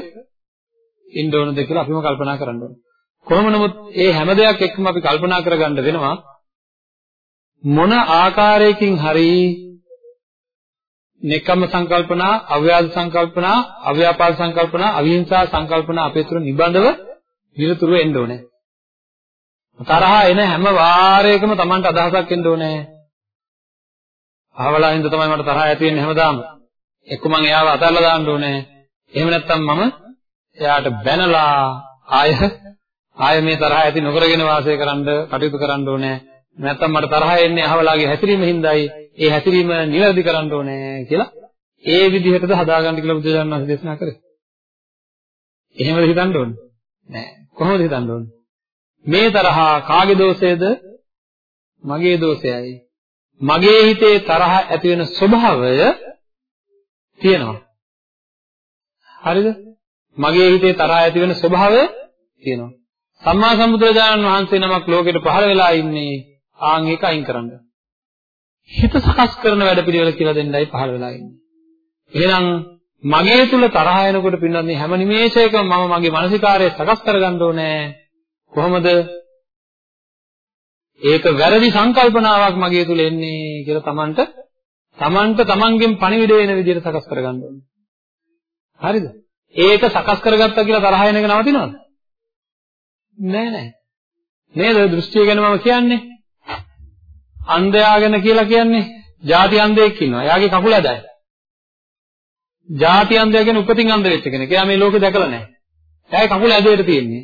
ඉන්න ඕනද කියලා අපිම කල්පනා කරන්න ඕනේ. කොහොම නමුත් මේ හැම දෙයක් එක්කම අපි කල්පනා කරගන්න වෙනවා මොන ආකාරයකින් හරි නෙකම සංකල්පනා, අව්‍යාද සංකල්පනා, අව්‍යාපාද සංකල්පනා, අවිහිංසා සංකල්පනා අපේ තුර නිබඳව විරතුරු එන්න ඕනේ. තරහ එන හැම වාරයකම Tamanට අදහසක් එන්න ඕනේ. අහවලා හින්දා තමයි මට තරහ ඇති වෙන්නේ හැමදාම. එක්ක මං එයාව අතල්ලා දාන්න ඕනේ. එහෙම නැත්නම් මම එයාට බැනලා ආය ආය මේ තරහ ඇති නොකරගෙන වාසය කරන්න කටයුතු කරන්න ඕනේ. නැත්නම් මට තරහ එන්නේ අහවලාගේ හැසිරීම හින්දායි. ඒ හැසිරීම නිවැරදි කරන්න ඕනේ කියලා ඒ විදිහටද හදාගන්න කියලා බුදුරජාණන් වහන්සේ දේශනා කරේ. එහෙමද හිතන්න ඕනේ? නෑ. කොහොමද හිතන්න ඕනේ? මේ තරහා කාගේ දෝෂයද? මගේ දෝෂයයි. මගේ හිතේ තරහ ඇති වෙන ස්වභාවය තියෙනවා. හරිද? මගේ හිතේ තරහ ඇති වෙන ස්වභාවය තියෙනවා. සම්මා සම්බුදුරජාණන් වහන්සේ නමක් ලෝකෙට පහළ වෙලා ඉන්නේ ආන් එක අයින් කරන්න. හිත සකස් කරන වැඩ පිළිවෙල කියලා දෙන්නයි පහළ වෙලා ඉන්නේ. එහෙනම් මගේ තුල තරහ එනකොට පින්නන්නේ හැම නිමේෂයකම මම මගේ මානසිකාරය සකස් කරගන්න ඕනේ. කොහොමද ඒක වැරදි සංකල්පනාවක් මගේ තුල එන්නේ කියලා Tamanට Tamanට Tamanගෙන් පණිවිඩ වෙන විදිහට සකස් කරගන්න ඕනේ. හරිද? ඒක සකස් කරගත්තා කියලා තරහ එන එක නවතිනවද? නෑ නෑ. නේද දෘෂ්ටිය ගැන මම කියන්නේ? අන්ධයා ගැන කියලා කියන්නේ ಜಾති අන්ධයෙක් ඉන්නවා. එයාගේ කකුල ඇදයි. ಜಾති අන්ධයා කියන්නේ උපතින් අන්ධ වෙච්ච කෙනෙක්. එයා මේ ලෝකේ දැකලා නැහැ. එයාගේ කකුල ඇදෙට තියෙන්නේ.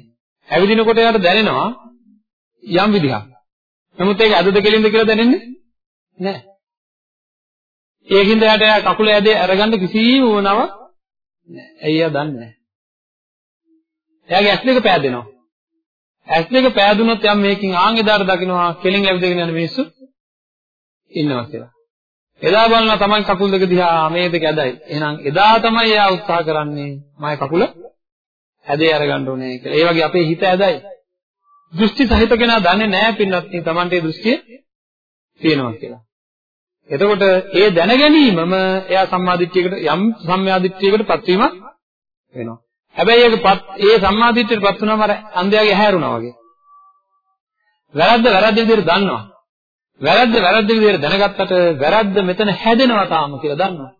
ඇවිදිනකොට එයාට දැනෙනවා යම් විදිහක්. නමුත් ඒක ඇදද කෙලින්ද කියලා දැනෙන්නේ නැහැ. ඒකින්ද එයාට එයා කකුල ඇදේ අරගන්න කිසිම වුණාවක් නැහැ. ඇයි එයා දන්නේ නැහැ. එයාගේ ඇස් දෙක පෑදෙනවා. ඇස් දෙක පෑදුනොත් යම් මේකින් ආන් එදාට දකින්නවා කෙලින් ඇවිදගෙන යන මිනිස්සු ඉන්නවා කියලා. එදා බලනවා Taman කකුල් දෙක දිහා මේ දෙක ඇදයි. එහෙනම් එදා තමයි එයා උත්සාහ කරන්නේ මගේ කකුල ඇදේ අරගන්න ඕනේ කියලා. ඒ වගේ අපේ හිත ඇදයි. දෘෂ්ටි සහිත කෙනා දන්නේ නැහැ පින්නත් මේ Tamante දෘෂ්ටිය තියෙනවා කියලා. එතකොට ඒ දැන ගැනීමම එයා සම්මාදිට්ඨියකට යම් සම්මාදිට්ඨියකටපත් වීමක් වෙනවා. හැබැයි ඒකපත් ඒ සම්මාදිට්ඨියටපත් වුණාම අර අන්ධයාගේ හැරුණා වගේ. වැරද්ද වැරද්ද විදිහට දන්නවා. වැරද්ද වැරද්ද විදිහට දැනගත්තට වැරද්ද මෙතන හැදෙනවා තාම කියලා දන්නවා.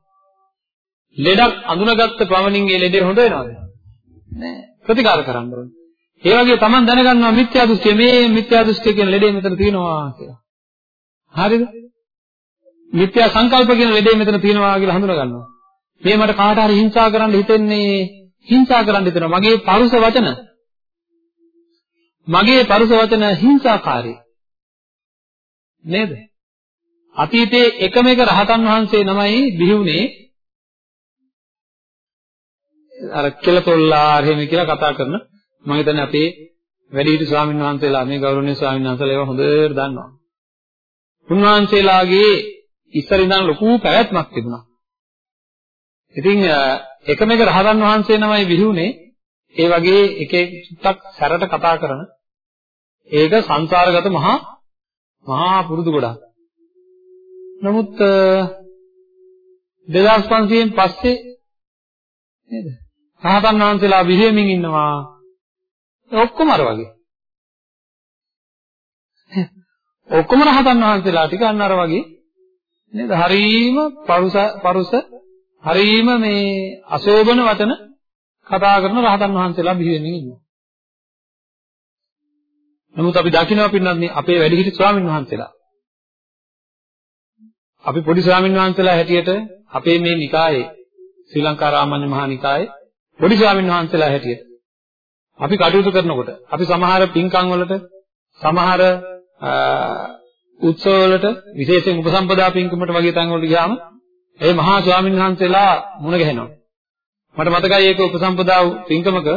ලෙඩක් අඳුනගත්ත පමණින් ඒ ලෙඩේ හොඳ වෙනවද? නෑ. ප්‍රතිකාර කරන්න ඕනේ. ඒ වගේ Taman දැනගන්නවා මිත්‍යා දෘෂ්ටිය මේ මිත්‍යා දෘෂ්ටිය කියන ලෙඩේ මෙතන තියෙනවා කියලා. හරිද? මිත්‍යා සංකල්ප කියන ලෙඩේ මෙතන තියෙනවා කියලා හඳුනා ගන්නවා. මේ මට කාට හරි හිංසා කරන්න හිතෙන්නේ හිංසා කරන්න හිතෙනවා. මගේ පරුස වචන මගේ පරුස වචන හිංසාකාරී. නේද? අතීතයේ එකම එක රහතන් වහන්සේ නමයි බිහිුනේ අර කෙලතොල්ලා එහෙම කියලා කතා කරන මම හිතන්නේ අපේ වැඩිහිටි ස්වාමීන් වහන්සේලා මේ ගෞරවනීය ස්වාමීන් වහන්සේලා ඒවා හොඳට දන්නවා. උන්වහන්සේලාගේ ඉස්සර ඉඳන් ලොකු පැවැත්මක් තිබුණා. ඉතින් එකම එක රහතන් වහන්සේ නමයි විහිුනේ ඒ වගේ එක එක සුත්තක් සැරට කතා කරන ඒක සංසාරගත මහා මහා පුරුදු ගොඩක්. නමුත් 2500න් පස්සේ නේද? රහතන් වහන්සේලා විහිමින් ඉන්නවා. ඔක්කොම අර වගේ. ඔක්කොම රහතන් වහන්සේලා ටික අන්න අර වගේ නේද? හරීම පරුස පරුස හරීම මේ අශෝභන වචන කතා කරන රහතන් වහන්සේලා බිහි වෙමින් ඉන්නවා. නමුත් අපි දකිනවා පින්නත් මේ අපේ වැඩිහිටි ස්වාමීන් වහන්සේලා. අපි පොඩි ස්වාමීන් වහන්සේලා හැටියට අපේ මේ නිකායේ ශ්‍රී ලංකා රාමඤ්ඤ මහා නිකායේ පොඩි ස්වාමීන් වහන්සේලා හැටියට අපි කටයුතු කරනකොට අපි සමහර පින්කම් වලට සමහර උත්සව වලට විශේෂයෙන් උපසම්පදා පින්කමට වගේ තැන් වලට ගියාම ඒ මහා ස්වාමීන් වහන්සේලා මුණ ගැහෙනවා. මට මතකයි ඒක උපසම්පදා පින්කමක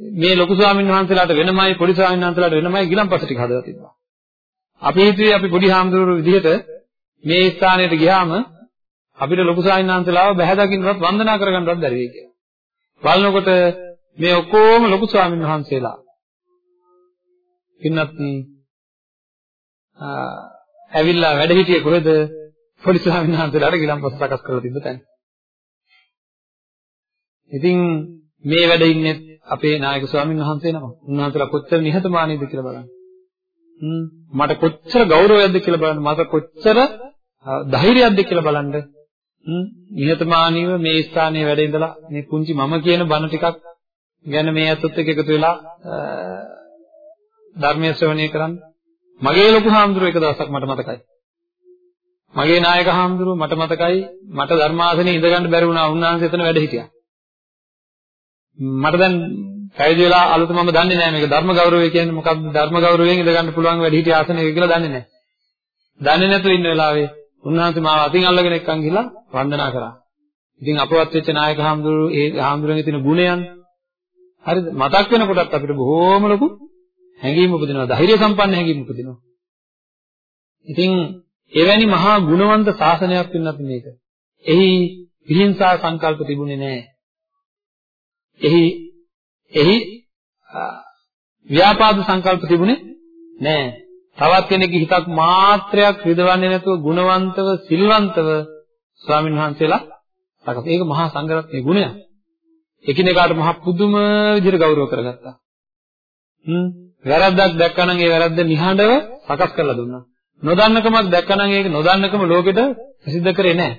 මේ ලොකු ස්වාමීන් වහන්සේලාට වෙනමයි පොඩි ස්වාමීන් වහන්සේලාට වෙනමයි ගිලම්පස ටික හදලා තිබ්බා. අපි හිතුවේ අපි පොඩි හාමුදුරුවෝ විදිහට මේ ස්ථානයට ගියාම අපිට ලොකු ස්වාමීන් වහන්සේලාව බැහැ දකින්නවත් වන්දනා කරගන්නවත් බැරි වෙයි කියලා. බලනකොට මේ ඔක්කොම ලොකු ස්වාමීන් වහන්සේලා. පින්නත් ඇවිල්ලා වැඩ හිටියේ කොහෙද? පොඩි ස්වාමීන් වහන්සේලාට ගිලම්පස සකස් කරලා තිබ්බ තැන. ඉතින් මේ වැඩ ඉන්නේ අපේ නායක ස්වාමීන් වහන්සේ නම. උන්වහන්සේලා කොච්චර නිහතමානීද කියලා බලන්න. හ්ම් මට කොච්චර ගෞරවයක්ද කියලා බලන්න. මට කොච්චර ධෛර්යයක්ද කියලා බලන්න. හ්ම් නිහතමානීව මේ ස්ථානයේ වැඩ ඉඳලා මේ කුංචි මම කියන බණ ටිකක් ගැන මේ අතත් එක්ක එකතු වෙලා ධර්මයේ ශ්‍රවණය කරන්න. මගේ ලොකු හාමුදුරුවෝ එක දවසක් මට මතකයි. මගේ නායක හාමුදුරුවෝ මට මතකයි මට ධර්මාසනේ ඉඳ ගන්න බැරි වුණා. උන්වහන්සේ එතන වැඩ හිටියා. මට දැන් පැවිදි වෙලා අලුත මම දන්නේ නැහැ මේක ධර්ම ගෞරවය කියන්නේ මොකක්ද ධර්ම ගෞරවයෙන් ඉඳ ගන්න පුළුවන් වැඩි හිටිය ආසනයක කියලා දන්නේ නැහැ. දන්නේ නැතුව ඉන්න වෙලාවේ උන්වහන්සේ මාව අතින් අල්ලගෙන එක්කන් ගිහලා වන්දනා කරා. ඉතින් අපවත් වෙච්ච නායක හාමුදුරුවෝ ඒ හාමුදුරන්ගේ තියෙන ගුණයන් හරිද මතක් වෙනකොටත් අපිට බොහෝම ලොකු හැඟීම් උපදිනවා ධෛර්ය සම්පන්න හැඟීම් උපදිනවා. ඉතින් එවැනි මහා ගුණවන්ත ශාසනයක් වෙනත් මේක. එහි විහිංසා සංකල්ප තිබුණේ නැහැ. එහි එහි ව්‍යාපාද සංකල්ප තිබුණේ නැහැ. තවත් කෙනෙක්ගේ හිතක් මාත්‍රයක් රිදවන්නේ නැතුව ගුණවන්තව සිල්වන්තව ස්වාමීන් වහන්සේලා සකස්. ඒක මහා සංඝරත්නයේ ගුණයක්. එකිනෙකාට මහා පුදුම විදිහට ගෞරව කරගත්තා. හ්ම් වැරද්දක් දැක්කනම් ඒ වැරද්ද නිහඬව සකස් කරලා දුන්නා. නොදන්නකමක් දැක්කනම් ඒක නොදන්නකම ලෝකෙට ප්‍රසිද්ධ කරේ නැහැ.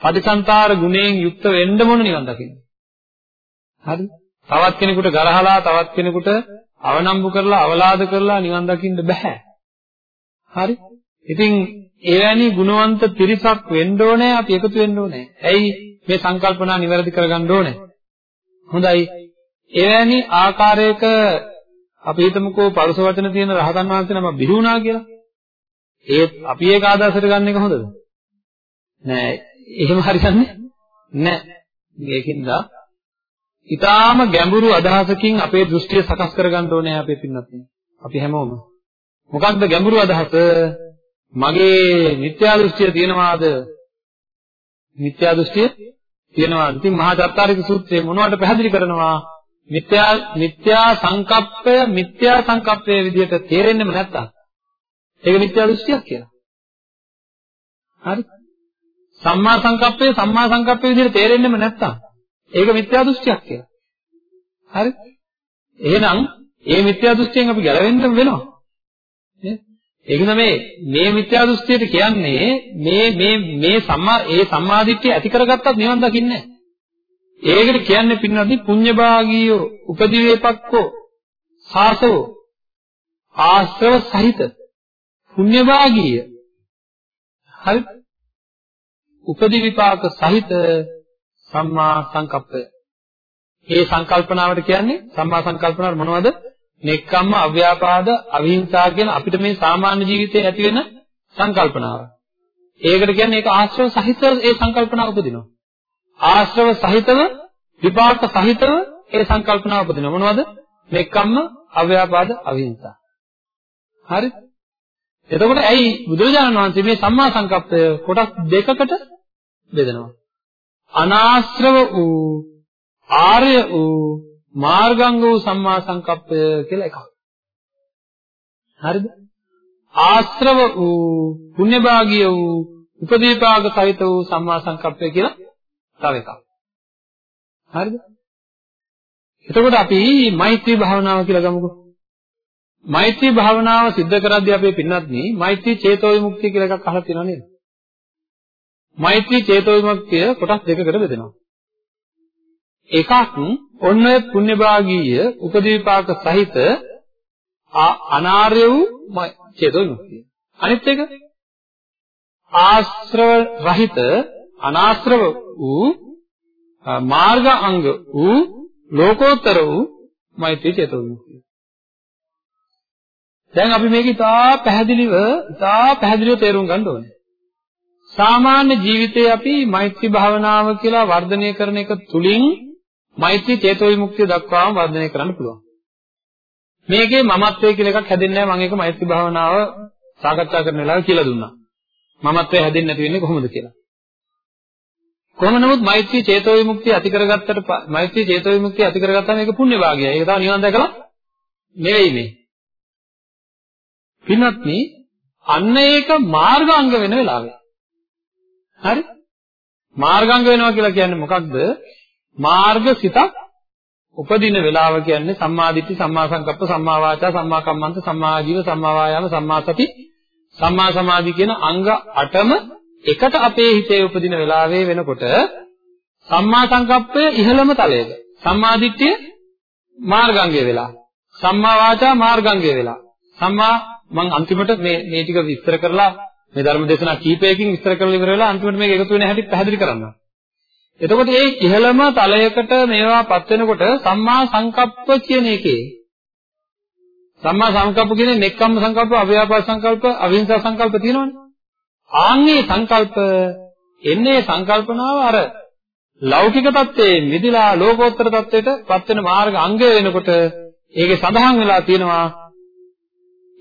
පටිසන්තර ගුණයෙන් යුක්ත වෙන්න මොන නිවන් දකින්න. හරි? තවත් කෙනෙකුට ගරහලා තවත් කෙනෙකුට අවනම්බු කරලා අවලාද කරලා නිවන් දකින්න බෑ. හරි? ඉතින් එවැනි ගුණවන්ත පිරිසක් වෙන්න ඕනේ අපි එකතු වෙන්න ඕනේ. ඇයි මේ සංකල්පනා નિවැරදි කරගන්න ඕනේ? හොඳයි. එවැනි ආකාරයක අපි හිතමුකෝ පරුස වචන තියෙන රහතන් වහන්සේ නම බිහි වුණා කියලා. ඒත් අපි ඒක ආදර්ශයට ගන්න එක හොඳද? නෑ. එහෙම හරියන්නේ නෑ. මේකින්ද ඊටාම ගැඹුරු අදහසකින් අපේ දෘෂ්ටිය සකස් කරගන්න ඕනේ අපේ පින්නත්. අපි හැමෝම. මොකක්ද ගැඹුරු අදහස? මගේ මිත්‍යා දෘෂ්ටිය තියෙනවාද? මිත්‍යා දෘෂ්ටිය තියෙනවාද? ඉතින් මහා චත්තාරික සූත්‍රයේ මොනවද පැහැදිලි කරනවා? මිත්‍යා මිත්‍යා සංකප්පය මිත්‍යා සංකප්පයේ විදිහට තේරෙන්නෙම නැත්තම් ඒක මිත්‍යා දෘෂ්ටියක් කියලා. හරි? සම්මා සංකප්පය සම්මා සංකප්පයේ විදිහට තේරෙන්නෙම නැත්තම් ඒක මිත්‍යා දෘෂ්ටියක් කියලා. හරි? එහෙනම් ඒ මිත්‍යා දෘෂ්ටියෙන් අපි ගැලවෙන්න වෙනවා. නේද? ඒක තමයි මේ මිත්‍යා දෘෂ්ටියට කියන්නේ මේ මේ මේ සම්මා ඒ සම්මාදිට්ඨිය ඇති කරගත්තත් නිවන් දකින්නේ නැහැ. ඒකට කියන්නේ පින්නදී පුඤ්ඤභාගීයෝ උපදිවේපක්කෝ සාසෝ ආශ්‍රව සහිත පුඤ්ඤභාගීය හරි උපදි විපාක සහිත සම්මා සංකප්පය මේ සංකල්පනාවට කියන්නේ සම්මා සංකල්පනාව මොනවද? නෙක්ඛම්ම අව්‍යාපාද අවිහිංසා කියන අපිට මේ සාමාන්‍ය ජීවිතේ ඇති වෙන සංකල්පනාව. ඒකට කියන්නේ ඒක ආශ්‍රව සහිත ඒ සංකල්පනාව උපදිනවා. ආශ්‍රව සහිතව විපාක සහිතව ඒ සංකල්පනාව උපදිනවා. මොනවද? නෙක්ඛම්ම අව්‍යාපාද අවිහිංසා. හරි? එතකොට ඇයි බුදුරජාණන් වහන්සේ මේ සම්මා සංකප්පය කොටස් දෙකකට බෙදනවා? අනාශ්‍රව වූ ආර්ය වූ මාර්ගංග වූ සම්මා සංකප්පය කියලා එකක්. හරිද? ආශ්‍රව වූ පුණ්‍යභාගිය වූ උපදීපාක සහිත වූ සම්මා සංකප්පය කියලා තව එකක්. හරිද? එතකොට අපි මෛත්‍රී භාවනාව කියලා ගමුකෝ. මෛත්‍රී භාවනාව સિદ્ધ කරද්දී අපේ පින්නත් නේ මෛත්‍රී චේතෝ විමුක්තිය කියලා එකක් අහලා තියෙනව නේද? මෛත්‍රී චේතෝ විමුක්තිය කොටස් දෙකකට බෙදෙනවා. එකක් ඔන්න ඔය පුණ්‍යභාගීය උපදීපාක සහිත අනාර්ය වූ චේතෝ විමුක්තිය. අනිත් එක ආශ්‍රව රහිත අනාශ්‍රව වූ මාර්ග අංග වූ ලෝකෝත්තර වූ මෛත්‍රී චේතෝ විමුක්තිය. දැන් අපි මේක ඉතා පැහැදිලිව ඉතා පැහැදිලිව තේරුම් ගන්න ඕනේ. සාමාන්‍ය ජීවිතේ අපි මෛත්‍රී භාවනාව කියලා වර්ධනය කරන එක තුලින් මෛත්‍රී චේතෝ විමුක්තිය දක්වාම වර්ධනය කරන්න පුළුවන්. මේකේ මමත්වයේ කියලා එකක් හැදෙන්නේ නැහැ මම ඒක මෛත්‍රී භාවනාව සාකච්ඡා කරන වෙලාවේ කියලා දුන්නා. මමත්වය හැදෙන්නේ නැති වෙන්නේ කොහොමද කියලා. කොහොම නමුත් මෛත්‍රී චේතෝ විමුක්තිය ඇති කරගත්තට මෛත්‍රී චේතෝ විමුක්තිය ඇති කරගත්තාම ඒක පුණ්‍ය භාගයයි. ඒක තමයි නිවන් දැකලා නෙවෙයි මේ. පින්වත්නි අන්න ඒක මාර්ගාංග වෙන වෙලාවේ. හරි? මාර්ගාංග වෙනවා කියලා කියන්නේ මොකක්ද? මාර්ග සිතක් උපදින වෙලාව කියන්නේ සම්මා දිට්ඨි, සම්මා සංකප්ප, සම්මා වාචා, සම්මා කම්මන්ත, සම්මා ආජීව, සම්මා වායාම, සම්මා සති, සම්මා සමාධි කියන අංග 8ම එකට අපේ හිතේ උපදින වෙලාවේ වෙනකොට සම්මා සංකප්පය ඉහළම තලයක. සම්මා දිට්ඨිය මාර්ගාංගය වෙලා. සම්මා වාචා මාර්ගාංගය වෙලා. සම්මා මම අන්තිමට මේ මේ ටික විස්තර කරලා මේ ධර්ම දේශනා කීපයකින් විස්තර කරලා ඉවර වෙලා අන්තිමට මේක එකතු වෙන හැටි පැහැදිලි කරනවා. එතකොට මේ ඉහළම තලයකට මේවාපත් වෙනකොට සම්මා සංකප්ප කියන එකේ සම්මා සංකප්ප කියන්නේ නෙක්ඛම්ම සංකල්ප, අව්‍යාපාද සංකල්ප, අවිහිංසා සංකල්ප තියෙනවනේ. ආන්ගේ සංකල්ප එන්නේ සංකල්පනාව අර ලෞකික தත්ත්වයේ මිදිලා ලෝකෝත්තර தත්ත්වයට පත් වෙන මාර්ග අංගය වෙනකොට ඒකේ සඳහන් වෙලා තියෙනවා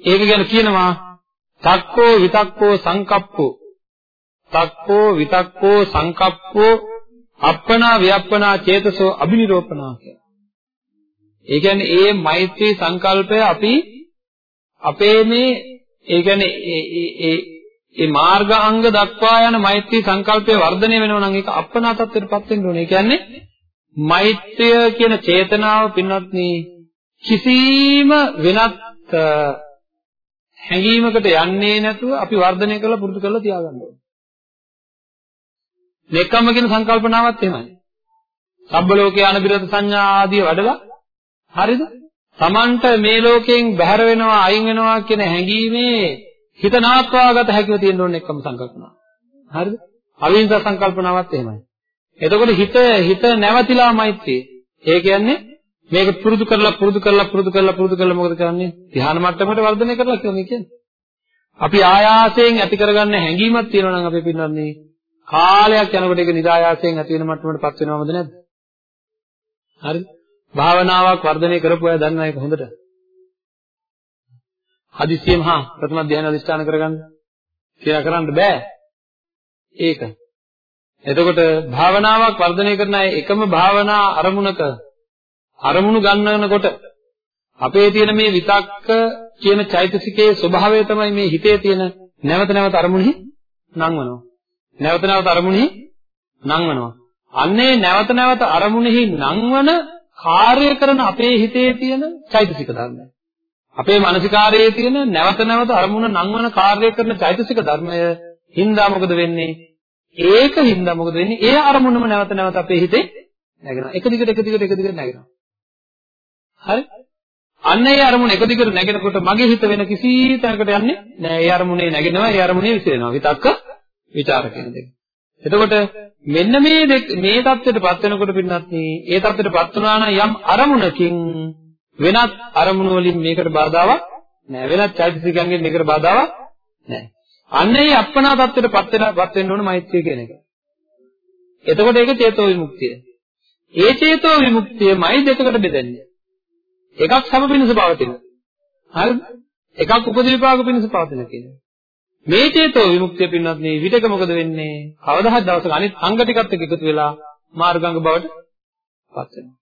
ඒක ගැන කියනවා තක්කෝ විතක්කෝ සංකප්පෝ තක්කෝ විතක්කෝ සංකප්පෝ අප්පනා ව්‍යප්පනා චේතසෝ අබිනිරෝපණා කියලා. ඒ කියන්නේ ඒ මෛත්‍රී සංකල්පය අපි අපේ මේ ඒ කියන්නේ ඒ ඒ ඒ මාර්ගාංග දක්වා යන මෛත්‍රී සංකල්පය වර්ධනය වෙනවා නම් ඒක අප්පනා තත්ත්වයටපත් වෙන්න ඕනේ. ඒ කියන්නේ මෛත්‍රිය කියන චේතනාව පින්වත්නි කිසිම වෙනත් හැඟීමකට යන්නේ නැතුව අපි වර්ධනය කරලා පුරුදු කරලා තියාගන්න ඕනේ. නෙක්කම්ම කියන සංකල්පනාවත් එහෙමයි. සබ්බ ලෝකේ අනබිරත සංඥා ආදී වඩලා හරිද? Tamanට මේ ලෝකයෙන් බැහැර වෙනවා අයින් වෙනවා කියන හැඟීමේ හිත නාත්වාගත හැකිව තියෙන ඕනේ එක්කම සංකල්පනාව. හරිද? අවිහිංසා සංකල්පනාවත් එහෙමයි. එතකොට හිත හිත නැවතිලා මෛත්‍රිය. ඒ කියන්නේ මේක පුරුදු කරලා පුරුදු කරලා පුරුදු කරලා පුරුදු කරලා මොකද කරන්නේ? ධ්‍යාන මට්ටමට වර්ධනය කරලා කියලා මේ කියන්නේ. අපි ආයාසයෙන් ඇති කරගන්න හැඟීමක් තියෙනවා නම් අපේ පින්නන්නේ කාලයක් යනකොට ඒක නිදායාසයෙන් ඇති වෙන මට්ටමකටපත් වෙනවද නැද්ද? හරිද? භාවනාවක් වර්ධනය කරපු අය දන්නා ඒක හොඳට. හදිස්සියෙම හා ප්‍රථම ධ්‍යාන අධිෂ්ඨාන කරගන්න කියලා කරන්න බෑ. ඒක. එතකොට භාවනාවක් වර්ධනය කරන අය එකම භාවනා අරමුණක අරමුණු ගන්නනකොට අපේ තියෙන මේ විතක්ක කියන චෛතසිකයේ ස්වභාවය තමයි මේ හිතේ තියෙන නැවත නැවත අරමුණෙහි නංවනවා. නැවත නැවත අරමුණෙහි නංවනවා. අන්නේ නැවත නැවත අරමුණෙහි නංවන කාර්ය කරන අපේ හිතේ තියෙන චෛතසික ධර්මය. අපේ මානසිකාරයේ තියෙන නැවත නැවත අරමුණ නංවන කාර්ය කරන චෛතසික ධර්මය හින්දා මොකද වෙන්නේ? ඒක හින්දා මොකද වෙන්නේ? ඒ අරමුණම නැවත නැවත අපේ හිතේ නැගෙනවා. එක දිගට එක දිගට එක දිගට නැගෙනවා. හරි? අන්න ඒ අරමුණ එක දිගට නැගෙනකොට මගේ හිත වෙන කිසි තැනකට යන්නේ නෑ. ඒ අරමුණේ නැගෙනවා, ඒ අරමුණේ විසිරෙනවා. විතක්ක විචාර කියන දෙක. එතකොට මෙන්න මේ මේ தත්ත්වයටපත් වෙනකොට පින්නත් ඒ தත්ත්වයටපත් වුණා නම් යම් අරමුණකින් වෙනත් අරමුණු වලින් මේකට බාධාවක් නෑ. වෙනත් චෛතසිකයන්ගෙන් මේකට බාධාවක් නෑ. අන්න ඒ අපනා தත්ත්වයටපත් වෙනපත් වෙන්න ඕන මෛත්‍රිය කියන එක. එතකොට ඒක චේතෝ විමුක්තිය. ඒ චේතෝ විමුක්තියමයි දෙකකට බෙදන්නේ. එකක් සම පිණිස පවතින හරිද එකක් උපදීපාක පිණිස පවතින කියන්නේ මේ චේතෝ විමුක්තිය පින්නත් මේ විතක මොකද වෙන්නේ? කවදා හරි දවසක අනිත් අංග ටිකත් එක්ක එකතු වෙලා මාර්ගාංග බවට පත් වෙනවා.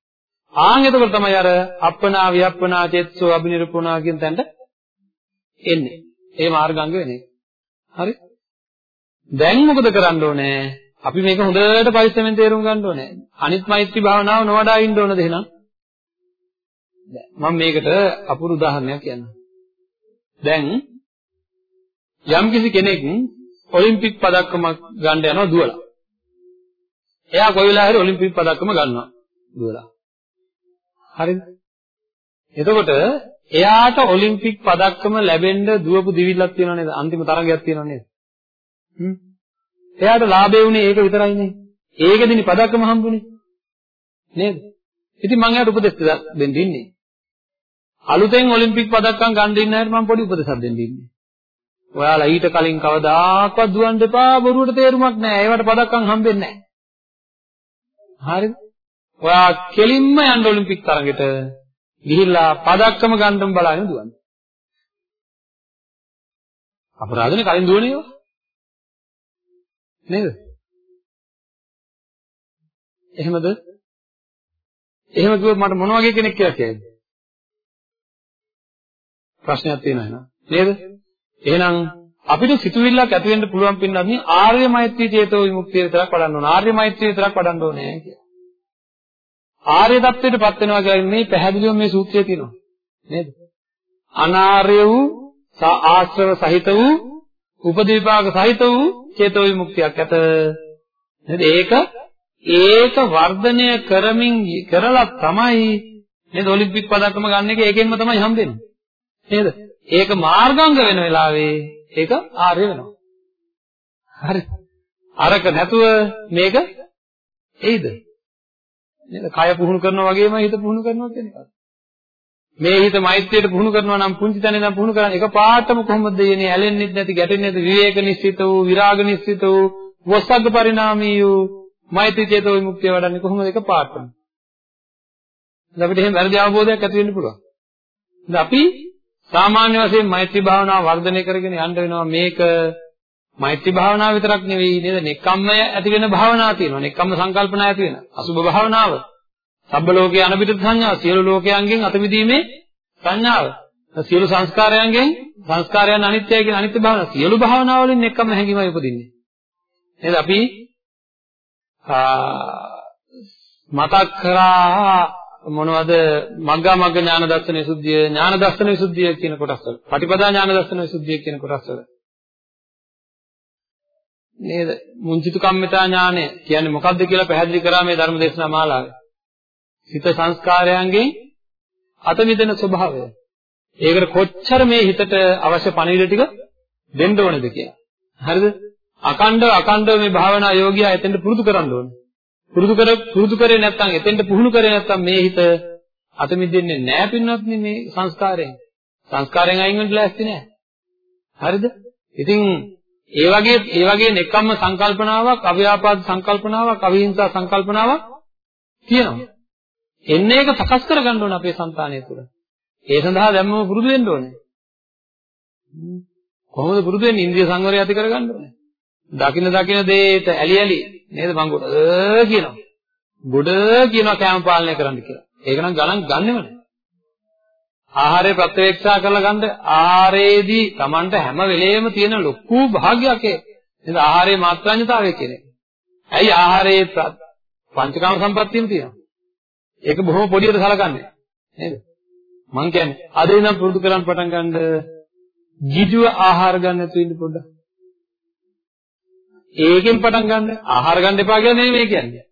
ආන් එතකොට තමයි අර අප්පනා වියප්පනා චේතසෝ අබිනිරූපණා කියන තැනට එන්නේ. ඒ මාර්ගාංග වෙන්නේ. හරි? දැන් මොකද කරන්න ඕනේ? අපි මේක හොඳට පරිස්සමෙන් තේරුම් ගන්න ඕනේ. අනිත් මෛත්‍රී භාවනාව නොවඩා ඉන්න ඕනද එහෙනම්? මම මේකට අපුරු උදාහරණයක් කියන්නම්. දැන් යම්කිසි කෙනෙක් ඔලිම්පික් පදක්කමක් ගන්න යනවා දුවලා. එයා කොයි වෙලාවෙ හරි ඔලිම්පික් පදක්කම ගන්නවා දුවලා. හරිද? එතකොට එයාට ඔලිම්පික් පදක්කම ලැබෙන්න දුවපු දිවිල්ලක් තියෙනව නේද? අන්තිම තරගයක් තියෙනව නේද? හ්ම්. එයාට ලාභේ උනේ ඒක විතරයිනේ. ඒකෙදිනේ පදක්කම හම්බුනේ. නේද? ඉතින් මම එයාට උපදෙස් දෙන්න ඉන්නේ. අලුතෙන් ඔලිම්පික් පදක්කම් ගන්න ඉන්න අයට මම පොඩි උපදෙසක් දෙන්න ඉන්නේ. ඔයාලා ඊට කලින් කවදාකවත් දුවන්න එපා බොරුවට තේරුමක් නැහැ. ඒවට පදක්කම් හම්බෙන්නේ නැහැ. හරිද? ඔයා කෙලින්ම යන්න ඔලිම්පික් තරගෙට ගිහිල්ලා පදක්කම ගන්නම බලාගෙන දුවන්න. අපරාධනේ කලින් දුවනේ ඒවා. නේද? එහෙමද? එහෙම කිව්වොත් මට මොන වගේ කෙනෙක් කියලා කියයිද? ප්‍රශ්නයක් තියෙනවා එහෙනම්. නේද? එහෙනම් අපිට සිතුවිල්ලක් ඇති වෙන්න පුළුවන් පින්නත් මේ ආර්ය මෛත්‍රී චේතෝ විමුක්තිය විතරක් වඩන්න ඕන. ආර්ය මෛත්‍රිය විතරක් වඩන්න ඕනේ කියලා. ආර්ය தත්ත්වයටපත් වෙනවා කියන්නේ මේ පැහැදිලිව මේ සූත්‍රයේ තියෙනවා. නේද? අනාර්ය වූ ආශ්‍රව සහිත වූ උපදීපාක සහිත වූ චේතෝ විමුක්තියක් ඇත. නේද? ඒක ඒක වර්ධනය කරමින් කරලා තමයි නේද ඔලිම්පික් පදක්කම ගන්න එක ඒකෙන්ම තමයි හම්බෙන්නේ. නේද? ඒක මාර්ගාංග වෙන වෙලාවේ ඒක ආර්ය වෙනවා. හරි. අරක නැතුව මේක එයිද? නේද? කය පුහුණු කරනවා වගේම හිත පුහුණු කරනවා කියන එක. මේ හිත මෛත්‍රියට පුහුණු කරනවා නම් පුංචි තැනේ නම් පුහුණු කරන්නේ එක පාටම කොහොමද දෙන්නේ? ඇලෙන්නෙත් නැති, ගැටෙන්නෙත් නැති, විවේක නිස්සිත වූ, විරාග නිස්සිත වූ, වස්සග්ග පරිණාමී වූ මෛත්‍රී චේතෝ විමුක්තිය වඩන්නේ කොහොමද එක පාටම? දැන් අපිට එහෙම වැරදි අවබෝධයක් ඇති වෙන්න පුළුවන්. ඉතින් අපි සාමාන්‍ය වශයෙන් මෛත්‍රී භාවනාව වර්ධනය කරගෙන යන්න වෙනවා මේක මෛත්‍රී භාවනාව විතරක් නෙවෙයි නේද? නෙක්ඛම්මය ඇති වෙන භාවනාවක් තියෙනවා. නෙක්ඛම්ම සංකල්පනා ඇති වෙන. අසුභ භාවනාව. සබ්බ ලෝකයේ අනිපිට සංඥා සියලු ලෝකයන්ගෙන් අත මිදීමේ සංඥාව. සියලු සංස්කාරයන්ගෙන් සංස්කාරයන් අනිත්‍යයි කියන අනිත්‍ය භාවනාව. සියලු භාවනාවලින් නෙක්ඛම්ම හැඟීමයි උපදින්නේ. නේද? අපි මතක් කරා මොනවද මග්ගා මග්ග ඥාන දර්ශන විසුද්ධිය ඥාන දර්ශන විසුද්ධිය කියන කොටස් වල. පටිපදා ඥාන දර්ශන විසුද්ධිය කියන කොටස් වල. නේද? මුංචිතු කම්මිතා ඥානය කියන්නේ මොකක්ද කියලා පැහැදිලි කරා මේ ධර්ම දේශනා මාලාවේ. හිත සංස්කාරයන්ගෙන් අත මිදෙන ස්වභාවය. ඒකට කොච්චර මේ හිතට අවශ්‍ය පණිවිඩ ටික දෙන්න ඕනේද කියලා. හරිද? අකණ්ඩව අකණ්ඩව මේ භාවනා යෝගියා එතෙන්ට පුරුදු කරන්න ඕනේ. පුරුදු කර පුරුදු කරේ නැත්නම් එතෙන්ට පුහුණු කරේ නැත්නම් මේ හිත අත මිදෙන්නේ නැහැ පින්වත් මේ සංස්කාරයෙන්. සංස්කාරයෙන් අයින් වෙන්න ලෑස්ති නැහැ. හරිද? ඉතින් ඒ වගේ ඒ වගේ නෙකම්ම සංකල්පනාවක්, අව්‍යාපාද සංකල්පනාවක්, අවිහිංසා සංකල්පනාවක් තියෙනවා. එන්නේ ඒක සකස් කරගන්න ඕන අපේ సంతානය තුළ. ඒ සඳහා දැම්මම පුරුදු වෙන්න ඕනේ. කොහොමද පුරුදු වෙන්නේ? ඉන්ද්‍රිය සංවරය ඇති කරගන්න ඕනේ. දකින්න දකින්න දේට ඇලි ඇලි නේද මං ගොඩ කියනවා. ගොඩ කියනවා කැම පාලනය කරන්න කියලා. ඒක නම් ගණන් ගන්නෙම නෑ. ආහාරය ප්‍රත්‍යක්ෂා කරලා ගන්න ආහාරයේදී Tamanට හැම වෙලේම තියෙන ලොකු භාගයක් ඒ. නේද ආහාරයේ මාත්‍රාඥතාවය කියන්නේ. ඇයි ආහාරයේ පංචකාම සම්පත්තියම තියෙනවා. ඒක බොහොම පොඩියට සලකන්නේ. නේද? මං කියන්නේ අද ඉඳන් පුරුදු කරන් පටන් ගන්න ජීජුව ආහාර ගන්න නැතුව ඉන්න පොඩ්ඩක්. ඒකෙන් පටන් ගන්න. ආහාර ගන්න එපා කියන්නේ නෙමෙයි කියන්නේ.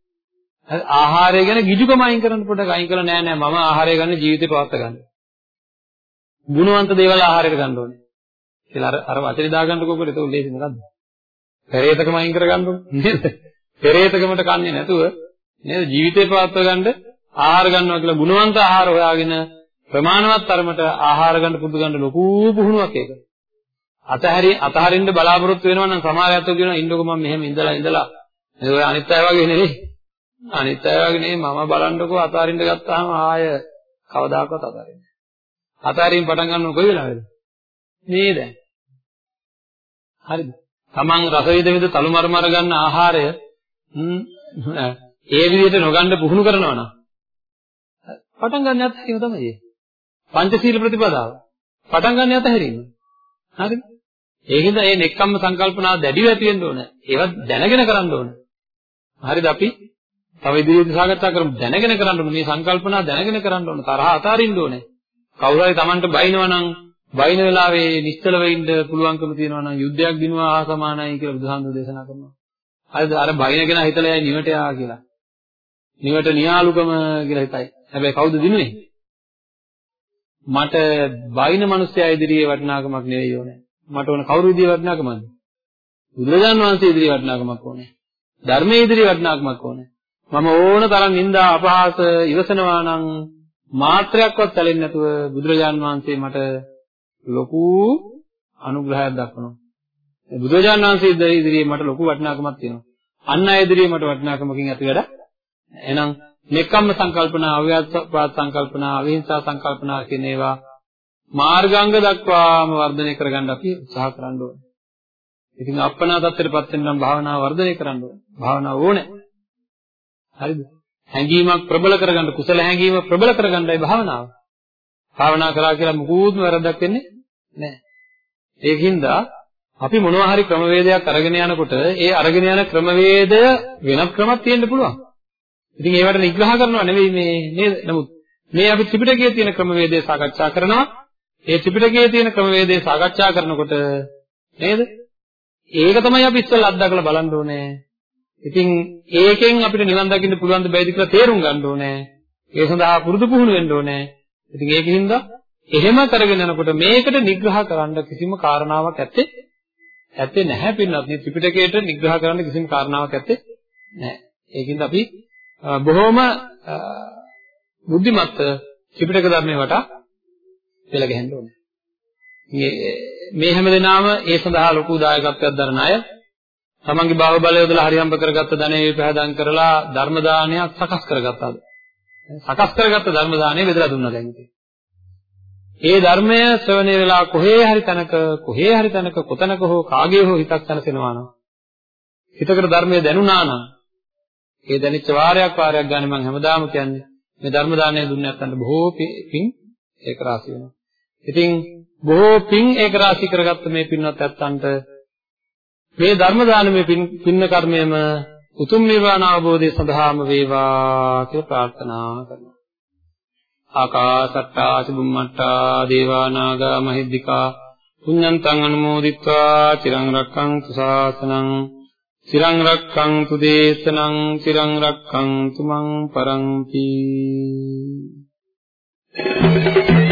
ආහාරය ගැන ගිජුකම අයින් කරන්න පොඩ්ඩක් අයින් කරලා නෑ නෑ මම ආහාරය ගන්න ජීවිතේ පවත්ත ගන්න. ගුණවන්ත දේවල් ආහාරයට ගන්න ඕනේ. කියලා අර අර වචනේ දාගන්නකො කොහෙද ඒක ලේසි නේද? පෙරේතකම අයින් කරගන්න ඕනේ නේද? පෙරේතකමට කන්නේ නැතුව නේද ජීවිතේ පවත්ව ගන්න ආහාර ගන්නවා කියලා ගුණවන්ත ආහාර හොයාගෙන ප්‍රමාණවත් තරමට ආහාර ගන්න පුදු ගන්න ලොකු පුහුණුවක් ඒක. අතහැරි අතහරින්න බලාපොරොත්තු වෙනවා නම් සමහර අයත් කියනවා ඉන්නකො මම මෙහෙම ඉඳලා ඉඳලා ඒ ඔය අනිත් අය වගේ නෙවෙයි. අනිත් අය වගේ නෙවෙයි මම බලන්නකෝ අතහරින්න ගත්තාම ආය කවදාකවත් අතහරින්නේ නැහැ. අතහරින්න පටන් ගන්නව කොයි වෙලාවෙද? මේ දැන්. හරිද? Taman රස විඳ විඳ තලු මර මර ගන්න ආහාරය ඒ විදිහට නොගන්න පුහුණු කරනවා නම් පටන් ගන්න අතහැරීම තමයි. පංචශීල ප්‍රතිපදාව. පටන් ගන්න අතහැරීම. හරිද? ඒකෙන්ද මේ නෙක්කම්ම සංකල්පනා දැඩිව ඇති වෙන්න ඕන. ඒවත් දැනගෙන කරන්න ඕන. හරිද අපි තව ඉදිරියට සාකච්ඡා කරමු දැනගෙන කරන්න ඕන මේ සංකල්පනා දැනගෙන කරන්න ඕන තරහ අතාරින්න ඕනේ. කවුරු හරි Tamanට බයිනවා නම් බයින වෙලාවේ නිශ්චලව ඉන්න පුළුවන්කම තියෙනවා නම් යුද්ධයක් දිනුවා හා සමානයි කියලා බුදුහාමුදුරු දේශනා කරනවා. හරිද? අර බයින කෙනා හිතලා යයි නිවට යා කියලා. නිවට නියාලුකම කියලා හිතයි. හැබැයි කවුද දිනුනේ? මට බයින මිනිස්සයා ඉදිරියේ වටිනාකමක් නෙවෙයි ඕනේ. මට ඕන කවුරු ඉදිරියේ වටිනාකමක්ද? බුදුරජාන් වහන්සේ ඉදිරියේ වටිනාකමක් ඕනේ. ධර්මයේ ඉදිරියේ වටිනාකමක් ඕනේ. මම ඕන තරම් නිന്ദා අපහාස ඉවසනවා නම් මාත්‍රයක්වත් ඇලෙන්නේ නැතුව බුදුරජාන් වහන්සේ මට ලොකු අනුග්‍රහයක් දක්වනවා. බුදුරජාන් වහන්සේ ඉදිරියේ මට ලොකු වටිනාකමක් තියෙනවා. අන් අය ඉදිරියේ මට වටිනාකමකින් ඇති වැඩ. එහෙනම් නෙක්ඛම්ම සංකල්පනා, අව්‍යාපාද සංකල්පනා, අවිහිංසා සංකල්පනා කියන ඒවා මාර්ගාංග දක්වාම වර්ධනය කරගන්න අපි උත්සාහ කරන්න ඕනේ. ඉතින් අප්පනා තත්ත්වයටපත් වෙන්න නම් භාවනාව වර්ධනය කරන්න ඕනේ. භාවනාව ඕනේ. හරිද? හැඟීමක් ප්‍රබල කරගන්න කුසල හැඟීම ප්‍රබල කරගන්නයි භාවනාව. භාවනා කරා කියලා මුකුත්ම වැරද්දක් වෙන්නේ නැහැ. ඒකින්ද අපි මොනවා හරි ක්‍රමවේදයක් අරගෙන යනකොට ඒ අරගෙන යන ක්‍රමවේදය වෙනත් ක්‍රමයක් තියෙන්න පුළුවන්. ඉතින් ඒවට නිග්‍රහ කරනවා නෙවෙයි මේ නේද? නමුත් මේ අපි ත්‍රිපිටකයේ තියෙන ක්‍රමවේදය සාකච්ඡා කරනවා. ඒ ත්‍රිපිටකයේ තියෙන ක්‍රමවේදය සාකච්ඡා කරනකොට නේද? ඒක තමයි අපි ඉස්සෙල්ලා අත්දකලා බලන්න ඕනේ. ඉතින් ඒකෙන් අපිට නිවන් දකින්න පුළුවන් ද බැයිද කියලා තේරුම් ගන්න ඕනේ. ඒ සඳහා පුරුදු පුහුණු වෙන්න ඕනේ. ඉතින් ඒකින්ද එහෙම කරගෙන යනකොට මේකට නිග්‍රහ කරන්න කිසිම කාරණාවක් ඇත්තේ ඇත්තේ නැහැ පින්නත් මේ ත්‍රිපිටකයට නිග්‍රහ කරන්න කිසිම කාරණාවක් ඇත්තේ නැහැ. ඒකින්ද අපි බොහොම බුද්ධිමත් ත්‍රිපිටක ධර්මයේ වටා පෙළ ගැහෙන්න ඕනේ. මේ හැම දිනාම ඒ සඳහා ලොකු දායකත්වයක් දරන අය තමන්ගේ භව බලය යොදලා හරියම්බ කරගත්ත ධනෙ විපහදම් කරලා ධර්ම දානයක් සකස් කරගත්තාද? සකස් කරගත්ත ධර්ම දානය බෙදලා දුන්නා දැන් ඉතින්. ඒ ධර්මය ශ්‍රවණය වෙලා කොහේ හරි තැනක කොහේ හරි තැනක කොතනක හෝ කාගේ හෝ හිතක් තනසෙනවා නම් හිතකට ධර්මය දැනුණා නම් ඒ දැනෙච්ච වාරයක් වාරයක් ගන්න මම හැමදාම කියන්නේ මේ ධර්ම දානය දුන්නේ නැත්නම් බොහෝ පින් ඒක රාශි වෙනවා. ඉතින් බොහෝ පින් ඒක රාශි කරගත්ත මේ පින්වත් ඇත්තන්ට මේ ධර්ම දානමේ පින්න කර්මයම උතුම් නිවන අවබෝධය සඳහාම වේවා කියලා ප්‍රාර්ථනා කරනවා. ආකාසට්ටා සුභම්මට්ටා දේවා නාග මහිද්దికා පුඤ්ඤන්තං අනුමෝදිත්වා චිරං රක්ඛන්තු ශාසනං චිරං රක්ඛන්තු දේශනං චිරං රක්ඛන්තු මං පරන්ති Thank you.